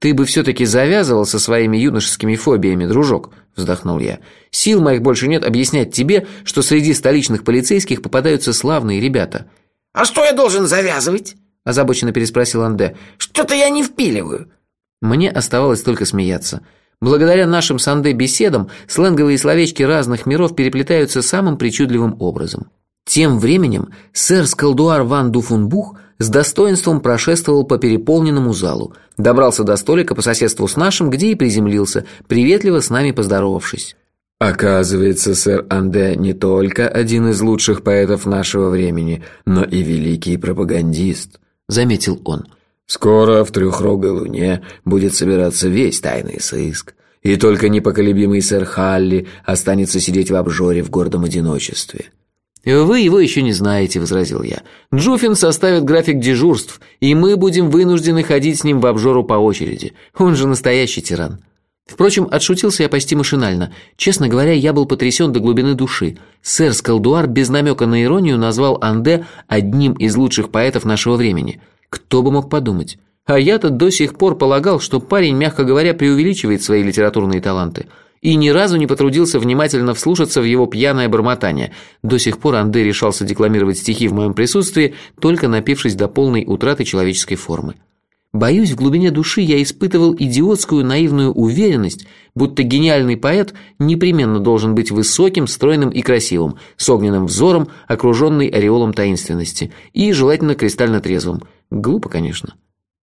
«Ты бы все-таки завязывал со своими юношескими фобиями, дружок», – вздохнул я. «Сил моих больше нет объяснять тебе, что среди столичных полицейских попадаются славные ребята». «А что я должен завязывать?» – озабоченно переспросил Анде. «Что-то я не впиливаю». Мне оставалось только смеяться. Благодаря нашим с Анде беседам сленговые словечки разных миров переплетаются самым причудливым образом. Тем временем сэр Скалдуар Ван Дуфунбух с достоинством прошествовал по переполненному залу, добрался до столика по соседству с нашим, где и приземлился, приветливо с нами поздоровавшись. Оказывается, сэр Анде не только один из лучших поэтов нашего времени, но и великий пропагандист, заметил он. Скоро в трехрогой луне будет собираться весь тайный сыск, и только непоколебимый сэр Халли останется сидеть в обжоре в гордом одиночестве. «Вы его еще не знаете», – возразил я. «Джуфин составит график дежурств, и мы будем вынуждены ходить с ним в обжору по очереди. Он же настоящий тиран». Впрочем, отшутился я почти машинально. Честно говоря, я был потрясен до глубины души. Сэр Скалдуар без намека на иронию назвал Анде одним из лучших поэтов нашего времени. Кто бы мог подумать? А я-то до сих пор полагал, что парень, мягко говоря, преувеличивает свои литературные таланты – и ни разу не потрудился внимательно вслушаться в его пьяное бормотание. До сих пор Анде решался декламировать стихи в моем присутствии, только напившись до полной утраты человеческой формы. Боюсь, в глубине души я испытывал идиотскую наивную уверенность, будто гениальный поэт непременно должен быть высоким, стройным и красивым, с огненным взором, окруженный ореолом таинственности, и желательно кристально трезвым. Глупо, конечно.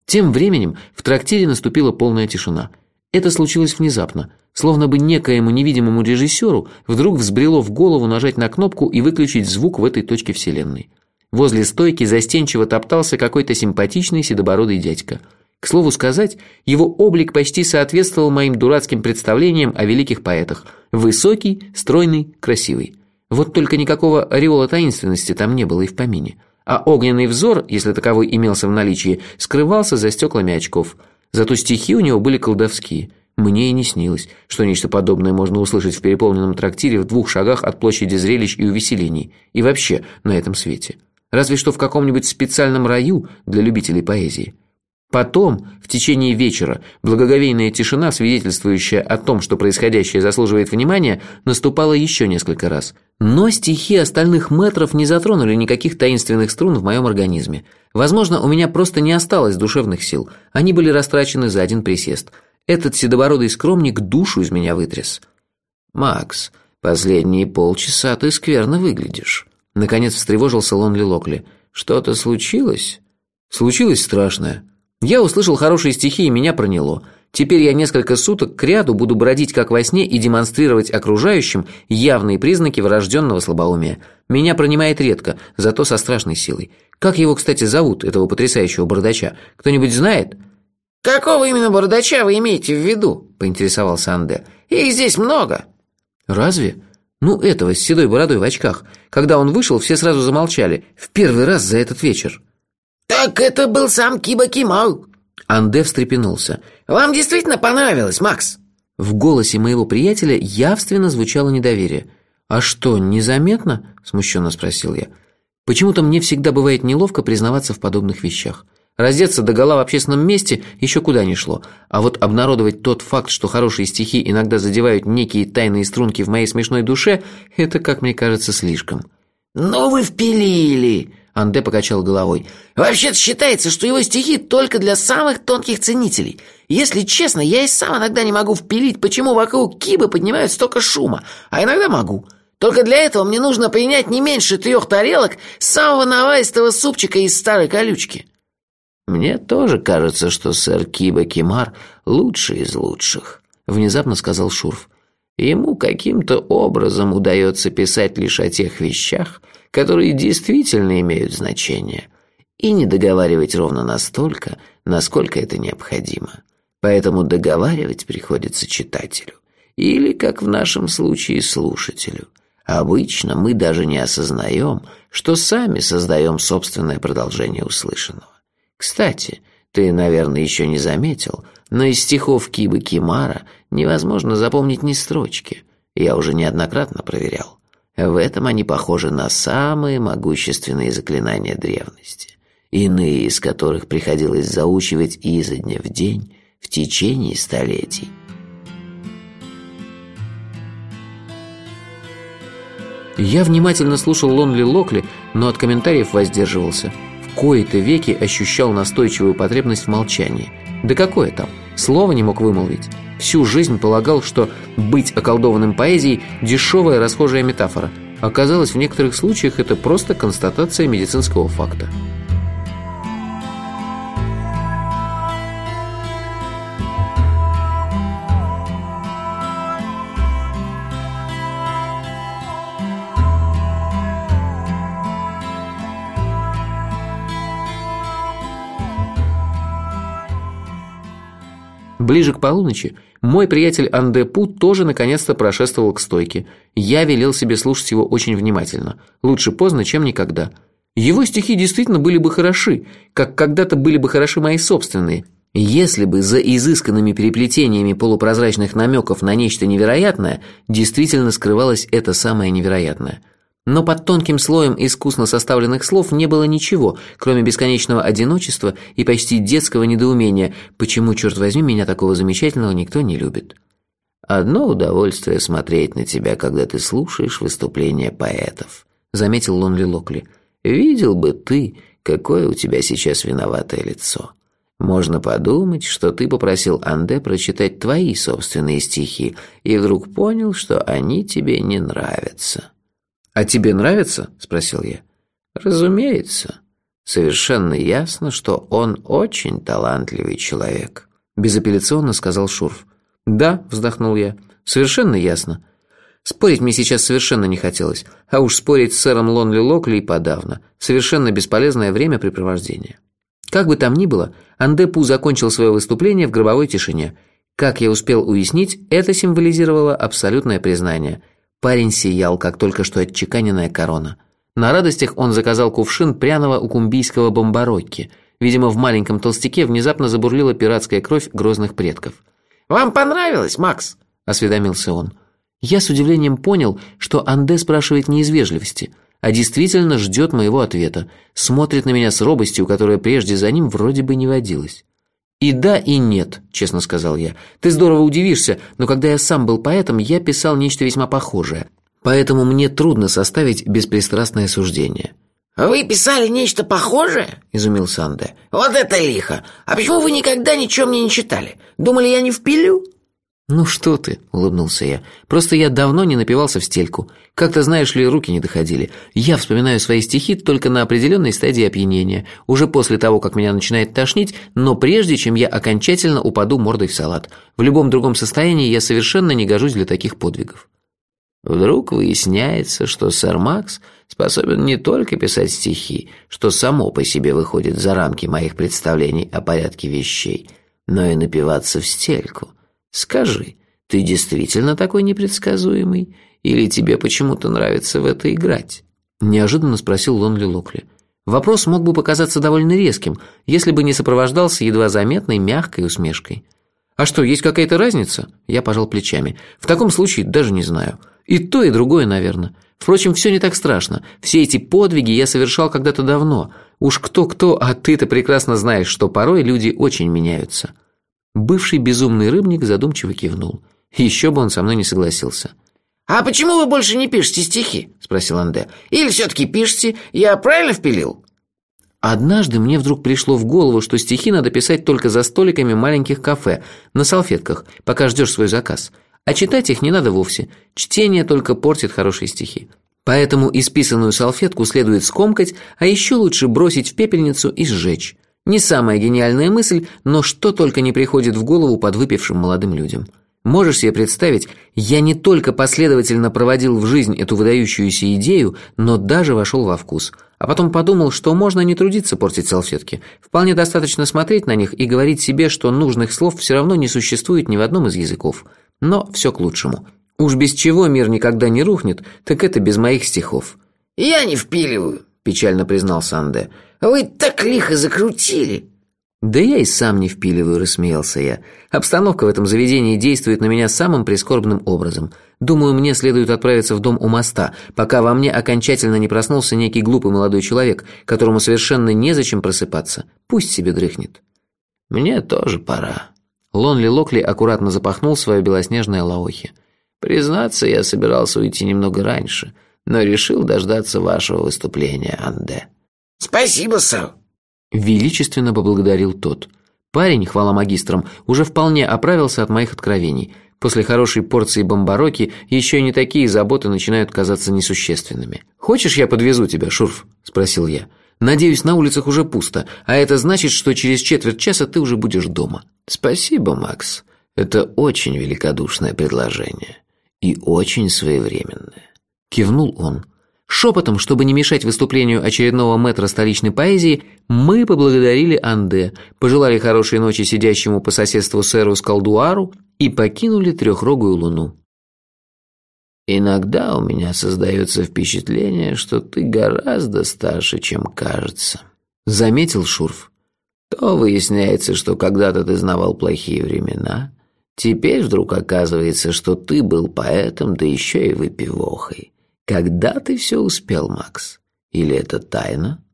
Тем временем в трактире наступила полная тишина. Это случилось внезапно – Словно бы некоему невидимому режиссеру вдруг взбрело в голову нажать на кнопку и выключить звук в этой точке вселенной. Возле стойки застенчиво топтался какой-то симпатичный седобородый дядька. К слову сказать, его облик почти соответствовал моим дурацким представлениям о великих поэтах. Высокий, стройный, красивый. Вот только никакого ореола таинственности там не было и в помине. А огненный взор, если таковой имелся в наличии, скрывался за стеклами очков. Зато стихи у него были колдовские – мне и не снилось, что нечто подобное можно услышать в переполненном трактире в двух шагах от площади зрелищ и увеселений, и вообще на этом свете. Разве что в каком-нибудь специальном раю для любителей поэзии. Потом, в течение вечера, благоговейная тишина, свидетельствующая о том, что происходящее заслуживает внимания, наступала еще несколько раз. Но стихи остальных метров не затронули никаких таинственных струн в моем организме. Возможно, у меня просто не осталось душевных сил. Они были растрачены за один присест – этот седобородый скромник душу из меня вытряс. «Макс, последние полчаса ты скверно выглядишь». Наконец встревожился Лонли Локли. «Что-то случилось?» «Случилось страшное. Я услышал хорошие стихи, и меня проняло. Теперь я несколько суток к ряду буду бродить как во сне и демонстрировать окружающим явные признаки врожденного слабоумия. Меня пронимает редко, зато со страшной силой. Как его, кстати, зовут, этого потрясающего бардача? Кто-нибудь знает?» «Какого именно бородача вы имеете в виду?» – поинтересовался Анде. «Их здесь много». «Разве? Ну, этого с седой бородой в очках. Когда он вышел, все сразу замолчали. В первый раз за этот вечер». «Так это был сам Киба Кимал». Анде встрепенулся. «Вам действительно понравилось, Макс?» В голосе моего приятеля явственно звучало недоверие. «А что, незаметно?» – смущенно спросил я. «Почему-то мне всегда бывает неловко признаваться в подобных вещах». Раздеться догола в общественном месте еще куда ни шло, а вот обнародовать тот факт, что хорошие стихи иногда задевают некие тайные струнки в моей смешной душе, это, как мне кажется, слишком. «Ну вы впилили!» Анде покачал головой. «Вообще-то считается, что его стихи только для самых тонких ценителей. Если честно, я и сам иногда не могу впилить, почему вокруг кибы поднимают столько шума, а иногда могу». Только для этого мне нужно принять не меньше трех тарелок самого наваристого супчика из старой колючки. «Мне тоже кажется, что сэр Киба Кимар лучший из лучших», — внезапно сказал Шурф. «Ему каким-то образом удается писать лишь о тех вещах, которые действительно имеют значение, и не договаривать ровно настолько, насколько это необходимо. Поэтому договаривать приходится читателю, или, как в нашем случае, слушателю. Обычно мы даже не осознаем, что сами создаем собственное продолжение услышанного. Кстати, ты, наверное, еще не заметил, но из стихов Кибы Кимара невозможно запомнить ни строчки. Я уже неоднократно проверял. В этом они похожи на самые могущественные заклинания древности, иные из которых приходилось заучивать изо дня в день в течение столетий. Я внимательно слушал Лонли Локли, но от комментариев воздерживался – кои-то веки ощущал настойчивую потребность в молчании. Да какое там? Слова не мог вымолвить. Всю жизнь полагал, что быть околдованным поэзией – дешевая расхожая метафора. Оказалось, в некоторых случаях это просто констатация медицинского факта. Ближе к полуночи Мой приятель Андепу тоже наконец-то прошествовал к стойке. Я велел себе слушать его очень внимательно. Лучше поздно, чем никогда. Его стихи действительно были бы хороши, как когда-то были бы хороши мои собственные, если бы за изысканными переплетениями полупрозрачных намеков на нечто невероятное действительно скрывалось это самое невероятное – но под тонким слоем искусно составленных слов не было ничего, кроме бесконечного одиночества и почти детского недоумения, почему, черт возьми, меня такого замечательного никто не любит. «Одно удовольствие смотреть на тебя, когда ты слушаешь выступления поэтов», — заметил Лонли Локли. «Видел бы ты, какое у тебя сейчас виноватое лицо. Можно подумать, что ты попросил Анде прочитать твои собственные стихи и вдруг понял, что они тебе не нравятся». «А тебе нравится?» – спросил я. «Разумеется. Совершенно ясно, что он очень талантливый человек», – безапелляционно сказал Шурф. «Да», – вздохнул я, – «совершенно ясно. Спорить мне сейчас совершенно не хотелось, а уж спорить с сэром Лонли Локли и подавно. Совершенно бесполезное времяпрепровождение». Как бы там ни было, Андепу закончил свое выступление в гробовой тишине. Как я успел уяснить, это символизировало абсолютное признание – Парень сиял, как только что отчеканенная корона. На радостях он заказал кувшин пряного укумбийского бомбарокки. Видимо, в маленьком толстяке внезапно забурлила пиратская кровь грозных предков. «Вам понравилось, Макс?» – осведомился он. Я с удивлением понял, что Анде спрашивает не из вежливости, а действительно ждет моего ответа, смотрит на меня с робостью, которая прежде за ним вроде бы не водилась. «И да, и нет», – честно сказал я. «Ты здорово удивишься, но когда я сам был поэтом, я писал нечто весьма похожее. Поэтому мне трудно составить беспристрастное суждение». «Вы писали нечто похожее?» – изумился Анде. «Вот это лихо! А почему вы никогда ничего мне не читали? Думали, я не впилю?» «Ну что ты», — улыбнулся я. «Просто я давно не напивался в стельку. Как-то, знаешь ли, руки не доходили. Я вспоминаю свои стихи только на определенной стадии опьянения, уже после того, как меня начинает тошнить, но прежде, чем я окончательно упаду мордой в салат. В любом другом состоянии я совершенно не гожусь для таких подвигов». Вдруг выясняется, что сэр Макс способен не только писать стихи, что само по себе выходит за рамки моих представлений о порядке вещей, но и напиваться в стельку. Скажи, ты действительно такой непредсказуемый? Или тебе почему-то нравится в это играть?» Неожиданно спросил Лонли Локли. Вопрос мог бы показаться довольно резким, если бы не сопровождался едва заметной мягкой усмешкой. «А что, есть какая-то разница?» Я пожал плечами. «В таком случае даже не знаю. И то, и другое, наверное. Впрочем, все не так страшно. Все эти подвиги я совершал когда-то давно. Уж кто-кто, а ты-то прекрасно знаешь, что порой люди очень меняются». Бывший безумный рыбник задумчиво кивнул. Еще бы он со мной не согласился. «А почему вы больше не пишете стихи?» – спросил Анде. «Или все-таки пишете? Я правильно впилил?» Однажды мне вдруг пришло в голову, что стихи надо писать только за столиками маленьких кафе, на салфетках, пока ждешь свой заказ. А читать их не надо вовсе. Чтение только портит хорошие стихи. Поэтому исписанную салфетку следует скомкать, а еще лучше бросить в пепельницу и сжечь. Не самая гениальная мысль, но что только не приходит в голову подвыпившим молодым людям. Можешь себе представить, я не только последовательно проводил в жизнь эту выдающуюся идею, но даже вошел во вкус. А потом подумал, что можно не трудиться портить салфетки. Вполне достаточно смотреть на них и говорить себе, что нужных слов все равно не существует ни в одном из языков. Но все к лучшему. Уж без чего мир никогда не рухнет, так это без моих стихов. «Я не впиливаю», – печально признался Анде. Вы так лихо закрутили!» «Да я и сам не впиливаю», – рассмеялся я. «Обстановка в этом заведении действует на меня самым прискорбным образом. Думаю, мне следует отправиться в дом у моста, пока во мне окончательно не проснулся некий глупый молодой человек, которому совершенно незачем просыпаться. Пусть себе дрыхнет». «Мне тоже пора». Лонли Локли аккуратно запахнул свое белоснежное лаохи. «Признаться, я собирался уйти немного раньше, но решил дождаться вашего выступления, Анде». «Спасибо, сэр!» Величественно поблагодарил тот. Парень, хвала магистрам, уже вполне оправился от моих откровений. После хорошей порции бомбароки еще и не такие заботы начинают казаться несущественными. «Хочешь, я подвезу тебя, Шурф?» – спросил я. «Надеюсь, на улицах уже пусто, а это значит, что через четверть часа ты уже будешь дома». «Спасибо, Макс. Это очень великодушное предложение. И очень своевременное». Кивнул он. Шепотом, чтобы не мешать выступлению очередного метра столичной поэзии, мы поблагодарили Анде, пожелали хорошей ночи сидящему по соседству сэру Скалдуару и покинули трехрогую луну. «Иногда у меня создается впечатление, что ты гораздо старше, чем кажется», — заметил Шурф. «То выясняется, что когда-то ты знавал плохие времена, теперь вдруг оказывается, что ты был поэтом, да еще и выпивохой. Когда ты все успел, Макс? Или это тайна?»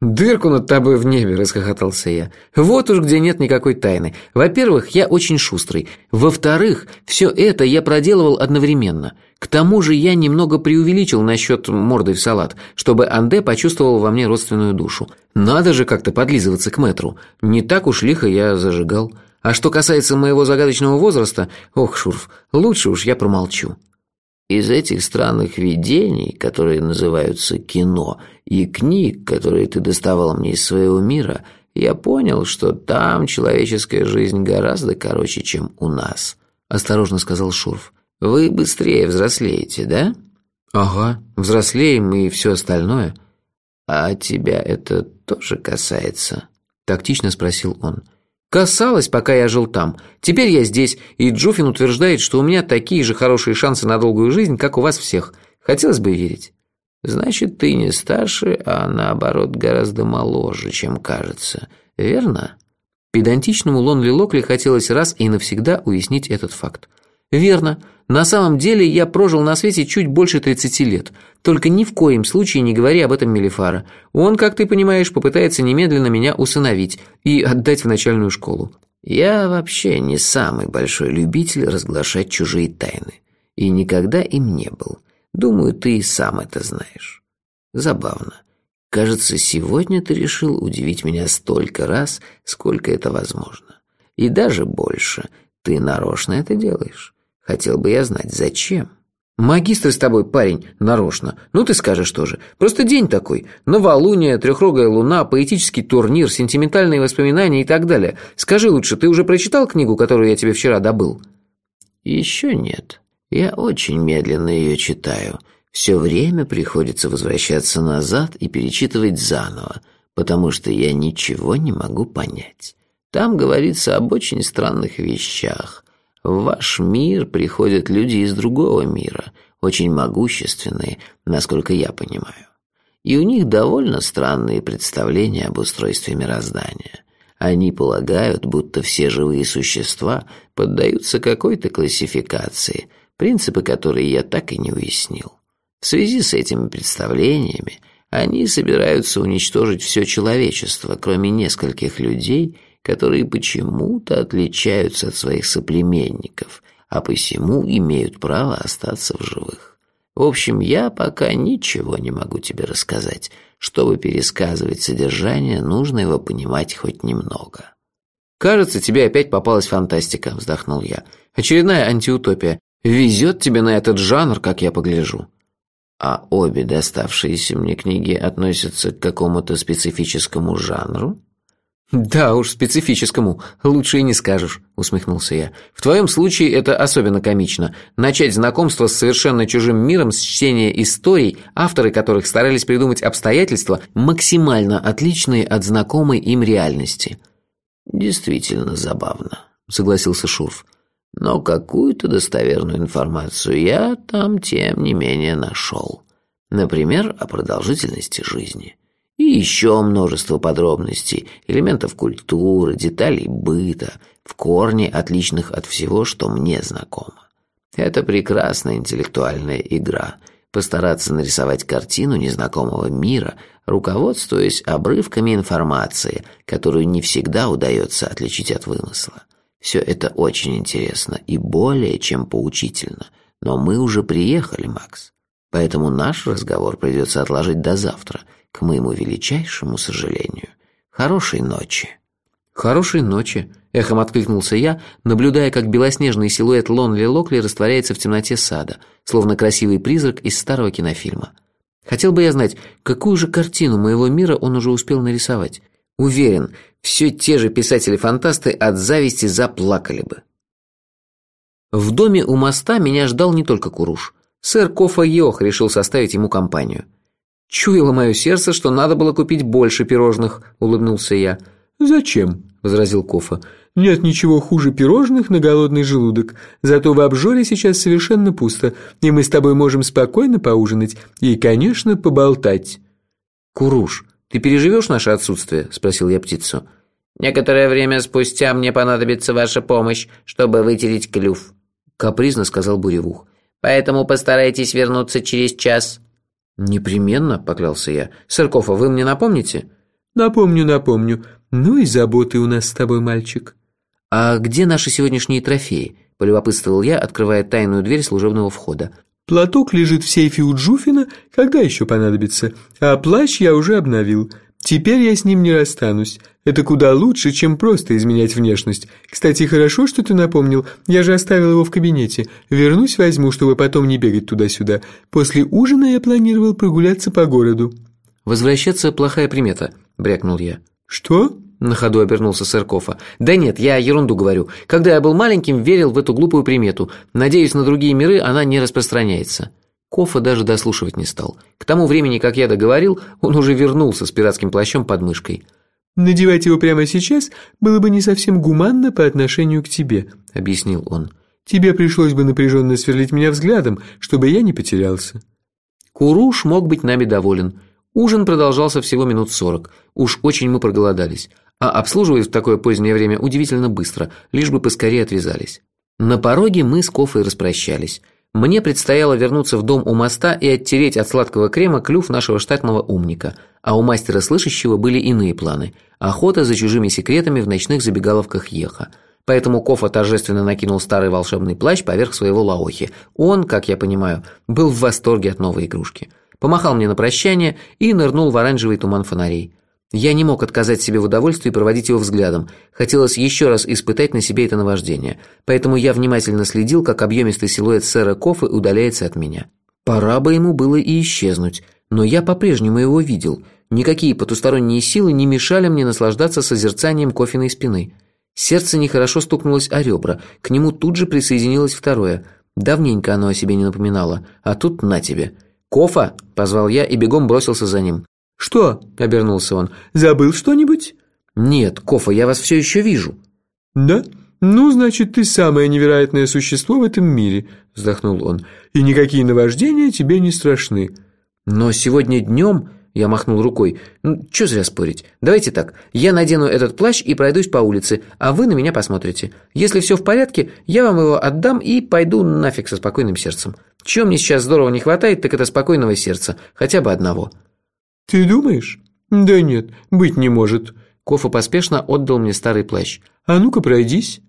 «Дырку над тобой в небе», – расхохотался я. «Вот уж где нет никакой тайны. Во-первых, я очень шустрый. Во-вторых, все это я проделывал одновременно. К тому же я немного преувеличил насчет морды в салат, чтобы Анде почувствовал во мне родственную душу. Надо же как-то подлизываться к мэтру. Не так уж лихо я зажигал. А что касается моего загадочного возраста, ох, Шурф, лучше уж я промолчу». Из этих странных видений, которые называются кино, и книг, которые ты доставал мне из своего мира, я понял, что там человеческая жизнь гораздо короче, чем у нас», – осторожно сказал Шурф. «Вы быстрее взрослеете, да?» «Ага, взрослеем и все остальное». «А тебя это тоже касается?» – тактично спросил он. Касалось, пока я жил там. Теперь я здесь, и Джуфин утверждает, что у меня такие же хорошие шансы на долгую жизнь, как у вас всех. Хотелось бы верить. Значит, ты не старше, а наоборот гораздо моложе, чем кажется. Верно? Педантичному Лонли Локли хотелось раз и навсегда уяснить этот факт. Верно. На самом деле я прожил на свете чуть больше 30 лет. Только ни в коем случае не говори об этом Мелифара. Он, как ты понимаешь, попытается немедленно меня усыновить и отдать в начальную школу. Я вообще не самый большой любитель разглашать чужие тайны. И никогда им не был. Думаю, ты и сам это знаешь. Забавно. Кажется, сегодня ты решил удивить меня столько раз, сколько это возможно. И даже больше. Ты нарочно это делаешь. Хотел бы я знать, зачем. Магистр с тобой, парень, нарочно. Ну ты скажешь тоже. Просто день такой. Новолуние, трехрогая луна, поэтический турнир, сентиментальные воспоминания и так далее. Скажи лучше, ты уже прочитал книгу, которую я тебе вчера добыл? Еще нет. Я очень медленно ее читаю. Все время приходится возвращаться назад и перечитывать заново, потому что я ничего не могу понять. Там говорится об очень странных вещах. В ваш мир приходят люди из другого мира, очень могущественные, насколько я понимаю. И у них довольно странные представления об устройстве мироздания. Они полагают, будто все живые существа поддаются какой-то классификации, принципы которой я так и не уяснил. В связи с этими представлениями они собираются уничтожить все человечество, кроме нескольких людей – которые почему-то отличаются от своих соплеменников, а посему имеют право остаться в живых. В общем, я пока ничего не могу тебе рассказать. Чтобы пересказывать содержание, нужно его понимать хоть немного. «Кажется, тебе опять попалась фантастика», – вздохнул я. «Очередная антиутопия. Везет тебе на этот жанр, как я погляжу». «А обе доставшиеся мне книги относятся к какому-то специфическому жанру?» «Да уж, специфическому. Лучше и не скажешь», – усмехнулся я. «В твоем случае это особенно комично. Начать знакомство с совершенно чужим миром с чтения историй, авторы которых старались придумать обстоятельства, максимально отличные от знакомой им реальности». «Действительно забавно», – согласился Шурф. «Но какую-то достоверную информацию я там, тем не менее, нашел. Например, о продолжительности жизни». И еще множество подробностей, элементов культуры, деталей быта, в корне отличных от всего, что мне знакомо. Это прекрасная интеллектуальная игра – постараться нарисовать картину незнакомого мира, руководствуясь обрывками информации, которую не всегда удается отличить от вымысла. Все это очень интересно и более чем поучительно, но мы уже приехали, Макс. Поэтому наш разговор придется отложить до завтра – к моему величайшему сожалению. Хорошей ночи». «Хорошей ночи», – эхом откликнулся я, наблюдая, как белоснежный силуэт Лонли Локли растворяется в темноте сада, словно красивый призрак из старого кинофильма. Хотел бы я знать, какую же картину моего мира он уже успел нарисовать. Уверен, все те же писатели-фантасты от зависти заплакали бы. В доме у моста меня ждал не только Куруш. Сэр Кофа Йох решил составить ему компанию – «Чуяло мое сердце, что надо было купить больше пирожных», – улыбнулся я. «Зачем?» – возразил Кофа. Нет ничего хуже пирожных на голодный желудок. Зато в обжоре сейчас совершенно пусто, и мы с тобой можем спокойно поужинать и, конечно, поболтать». «Куруш, ты переживешь наше отсутствие?» – спросил я птицу. «Некоторое время спустя мне понадобится ваша помощь, чтобы вытереть клюв», – капризно сказал Буревух. «Поэтому постарайтесь вернуться через час». «Непременно», – поклялся я. «Сыркова, вы мне напомните?» «Напомню, напомню. Ну и заботы у нас с тобой, мальчик». «А где наши сегодняшние трофеи?» – полюбопытствовал я, открывая тайную дверь служебного входа. «Платок лежит в сейфе у Джуфина, когда еще понадобится, а плащ я уже обновил. Теперь я с ним не расстанусь. Это куда лучше, чем просто изменять внешность. Кстати, хорошо, что ты напомнил. Я же оставил его в кабинете. Вернусь возьму, чтобы потом не бегать туда-сюда. После ужина я планировал прогуляться по городу». «Возвращаться – плохая примета», – брякнул я. «Что?» – на ходу обернулся Сыркова. «Да нет, я ерунду говорю. Когда я был маленьким, верил в эту глупую примету. Надеюсь, на другие миры она не распространяется». Кофа даже дослушивать не стал. К тому времени, как я договорил, он уже вернулся с пиратским плащом под мышкой. «Надевать его прямо сейчас было бы не совсем гуманно по отношению к тебе», — объяснил он. «Тебе пришлось бы напряженно сверлить меня взглядом, чтобы я не потерялся». Куруш мог быть нами доволен. Ужин продолжался всего минут сорок. Уж очень мы проголодались. А обслуживают в такое позднее время удивительно быстро, лишь бы поскорее отвязались. На пороге мы с Кофой распрощались. Мне предстояло вернуться в дом у моста и оттереть от сладкого крема клюв нашего штатного умника, а у мастера слышащего были иные планы – охота за чужими секретами в ночных забегаловках Еха. Поэтому Кофа торжественно накинул старый волшебный плащ поверх своего лаохи. Он, как я понимаю, был в восторге от новой игрушки. Помахал мне на прощание и нырнул в оранжевый туман фонарей. Я не мог отказать себе в удовольствии проводить его взглядом. Хотелось еще раз испытать на себе это наваждение. Поэтому я внимательно следил, как объемистый силуэт сэра Кофы удаляется от меня. Пора бы ему было и исчезнуть. Но я по-прежнему его видел. Никакие потусторонние силы не мешали мне наслаждаться созерцанием кофейной спины. Сердце нехорошо стукнулось о ребра. К нему тут же присоединилось второе. Давненько оно о себе не напоминало. А тут на тебе. «Кофа!» – позвал я и бегом бросился за ним. «Что?» – обернулся он. «Забыл что-нибудь?» «Нет, Кофа, я вас все еще вижу». «Да? Ну, значит, ты самое невероятное существо в этом мире», – вздохнул он. «И никакие наваждения тебе не страшны». «Но сегодня днем...» – я махнул рукой. «Ну, что зря спорить? Давайте так. Я надену этот плащ и пройдусь по улице, а вы на меня посмотрите. Если все в порядке, я вам его отдам и пойду нафиг со спокойным сердцем. Чего мне сейчас здорово не хватает, так это спокойного сердца. Хотя бы одного». «Ты думаешь?» «Да нет, быть не может». Кофа поспешно отдал мне старый плащ. «А ну-ка пройдись».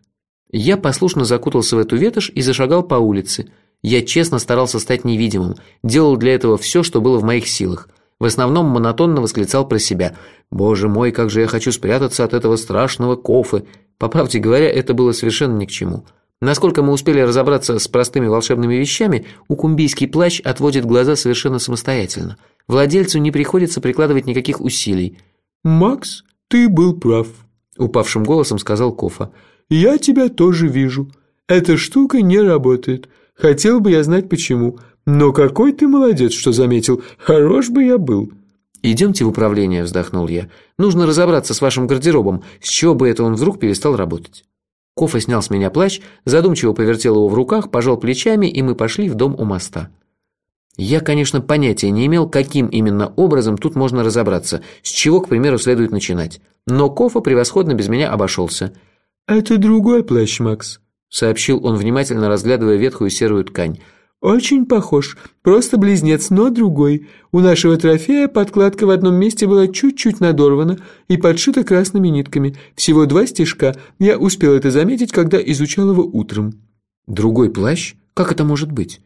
Я послушно закутался в эту ветошь и зашагал по улице. Я честно старался стать невидимым, делал для этого все, что было в моих силах. В основном монотонно восклицал про себя. «Боже мой, как же я хочу спрятаться от этого страшного кофы!» По правде говоря, это было совершенно ни к чему. Насколько мы успели разобраться с простыми волшебными вещами, укумбийский плащ отводит глаза совершенно самостоятельно – Владельцу не приходится прикладывать никаких усилий. «Макс, ты был прав», – упавшим голосом сказал Кофа. «Я тебя тоже вижу. Эта штука не работает. Хотел бы я знать почему. Но какой ты молодец, что заметил. Хорош бы я был». «Идемте в управление», – вздохнул я. «Нужно разобраться с вашим гардеробом. С чего бы это он вдруг перестал работать?» Кофа снял с меня плащ, задумчиво повертел его в руках, пожал плечами, и мы пошли в дом у моста. Я, конечно, понятия не имел, каким именно образом тут можно разобраться, с чего, к примеру, следует начинать. Но Кофа превосходно без меня обошелся. «Это другой плащ, Макс», — сообщил он, внимательно разглядывая ветхую серую ткань. «Очень похож. Просто близнец, но другой. У нашего трофея подкладка в одном месте была чуть-чуть надорвана и подшита красными нитками. Всего два стежка. Я успел это заметить, когда изучал его утром». «Другой плащ? Как это может быть?»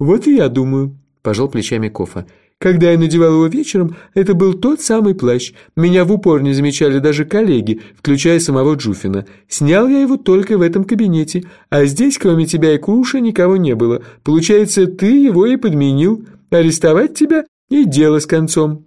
«Вот и я думаю пожал плечами Кофа. Когда я надевал его вечером, это был тот самый плащ. Меня в упор не замечали даже коллеги, включая самого Джуфина. Снял я его только в этом кабинете, а здесь, кроме тебя и Круша, никого не было. Получается, ты его и подменил. Арестовать тебя и дело с концом».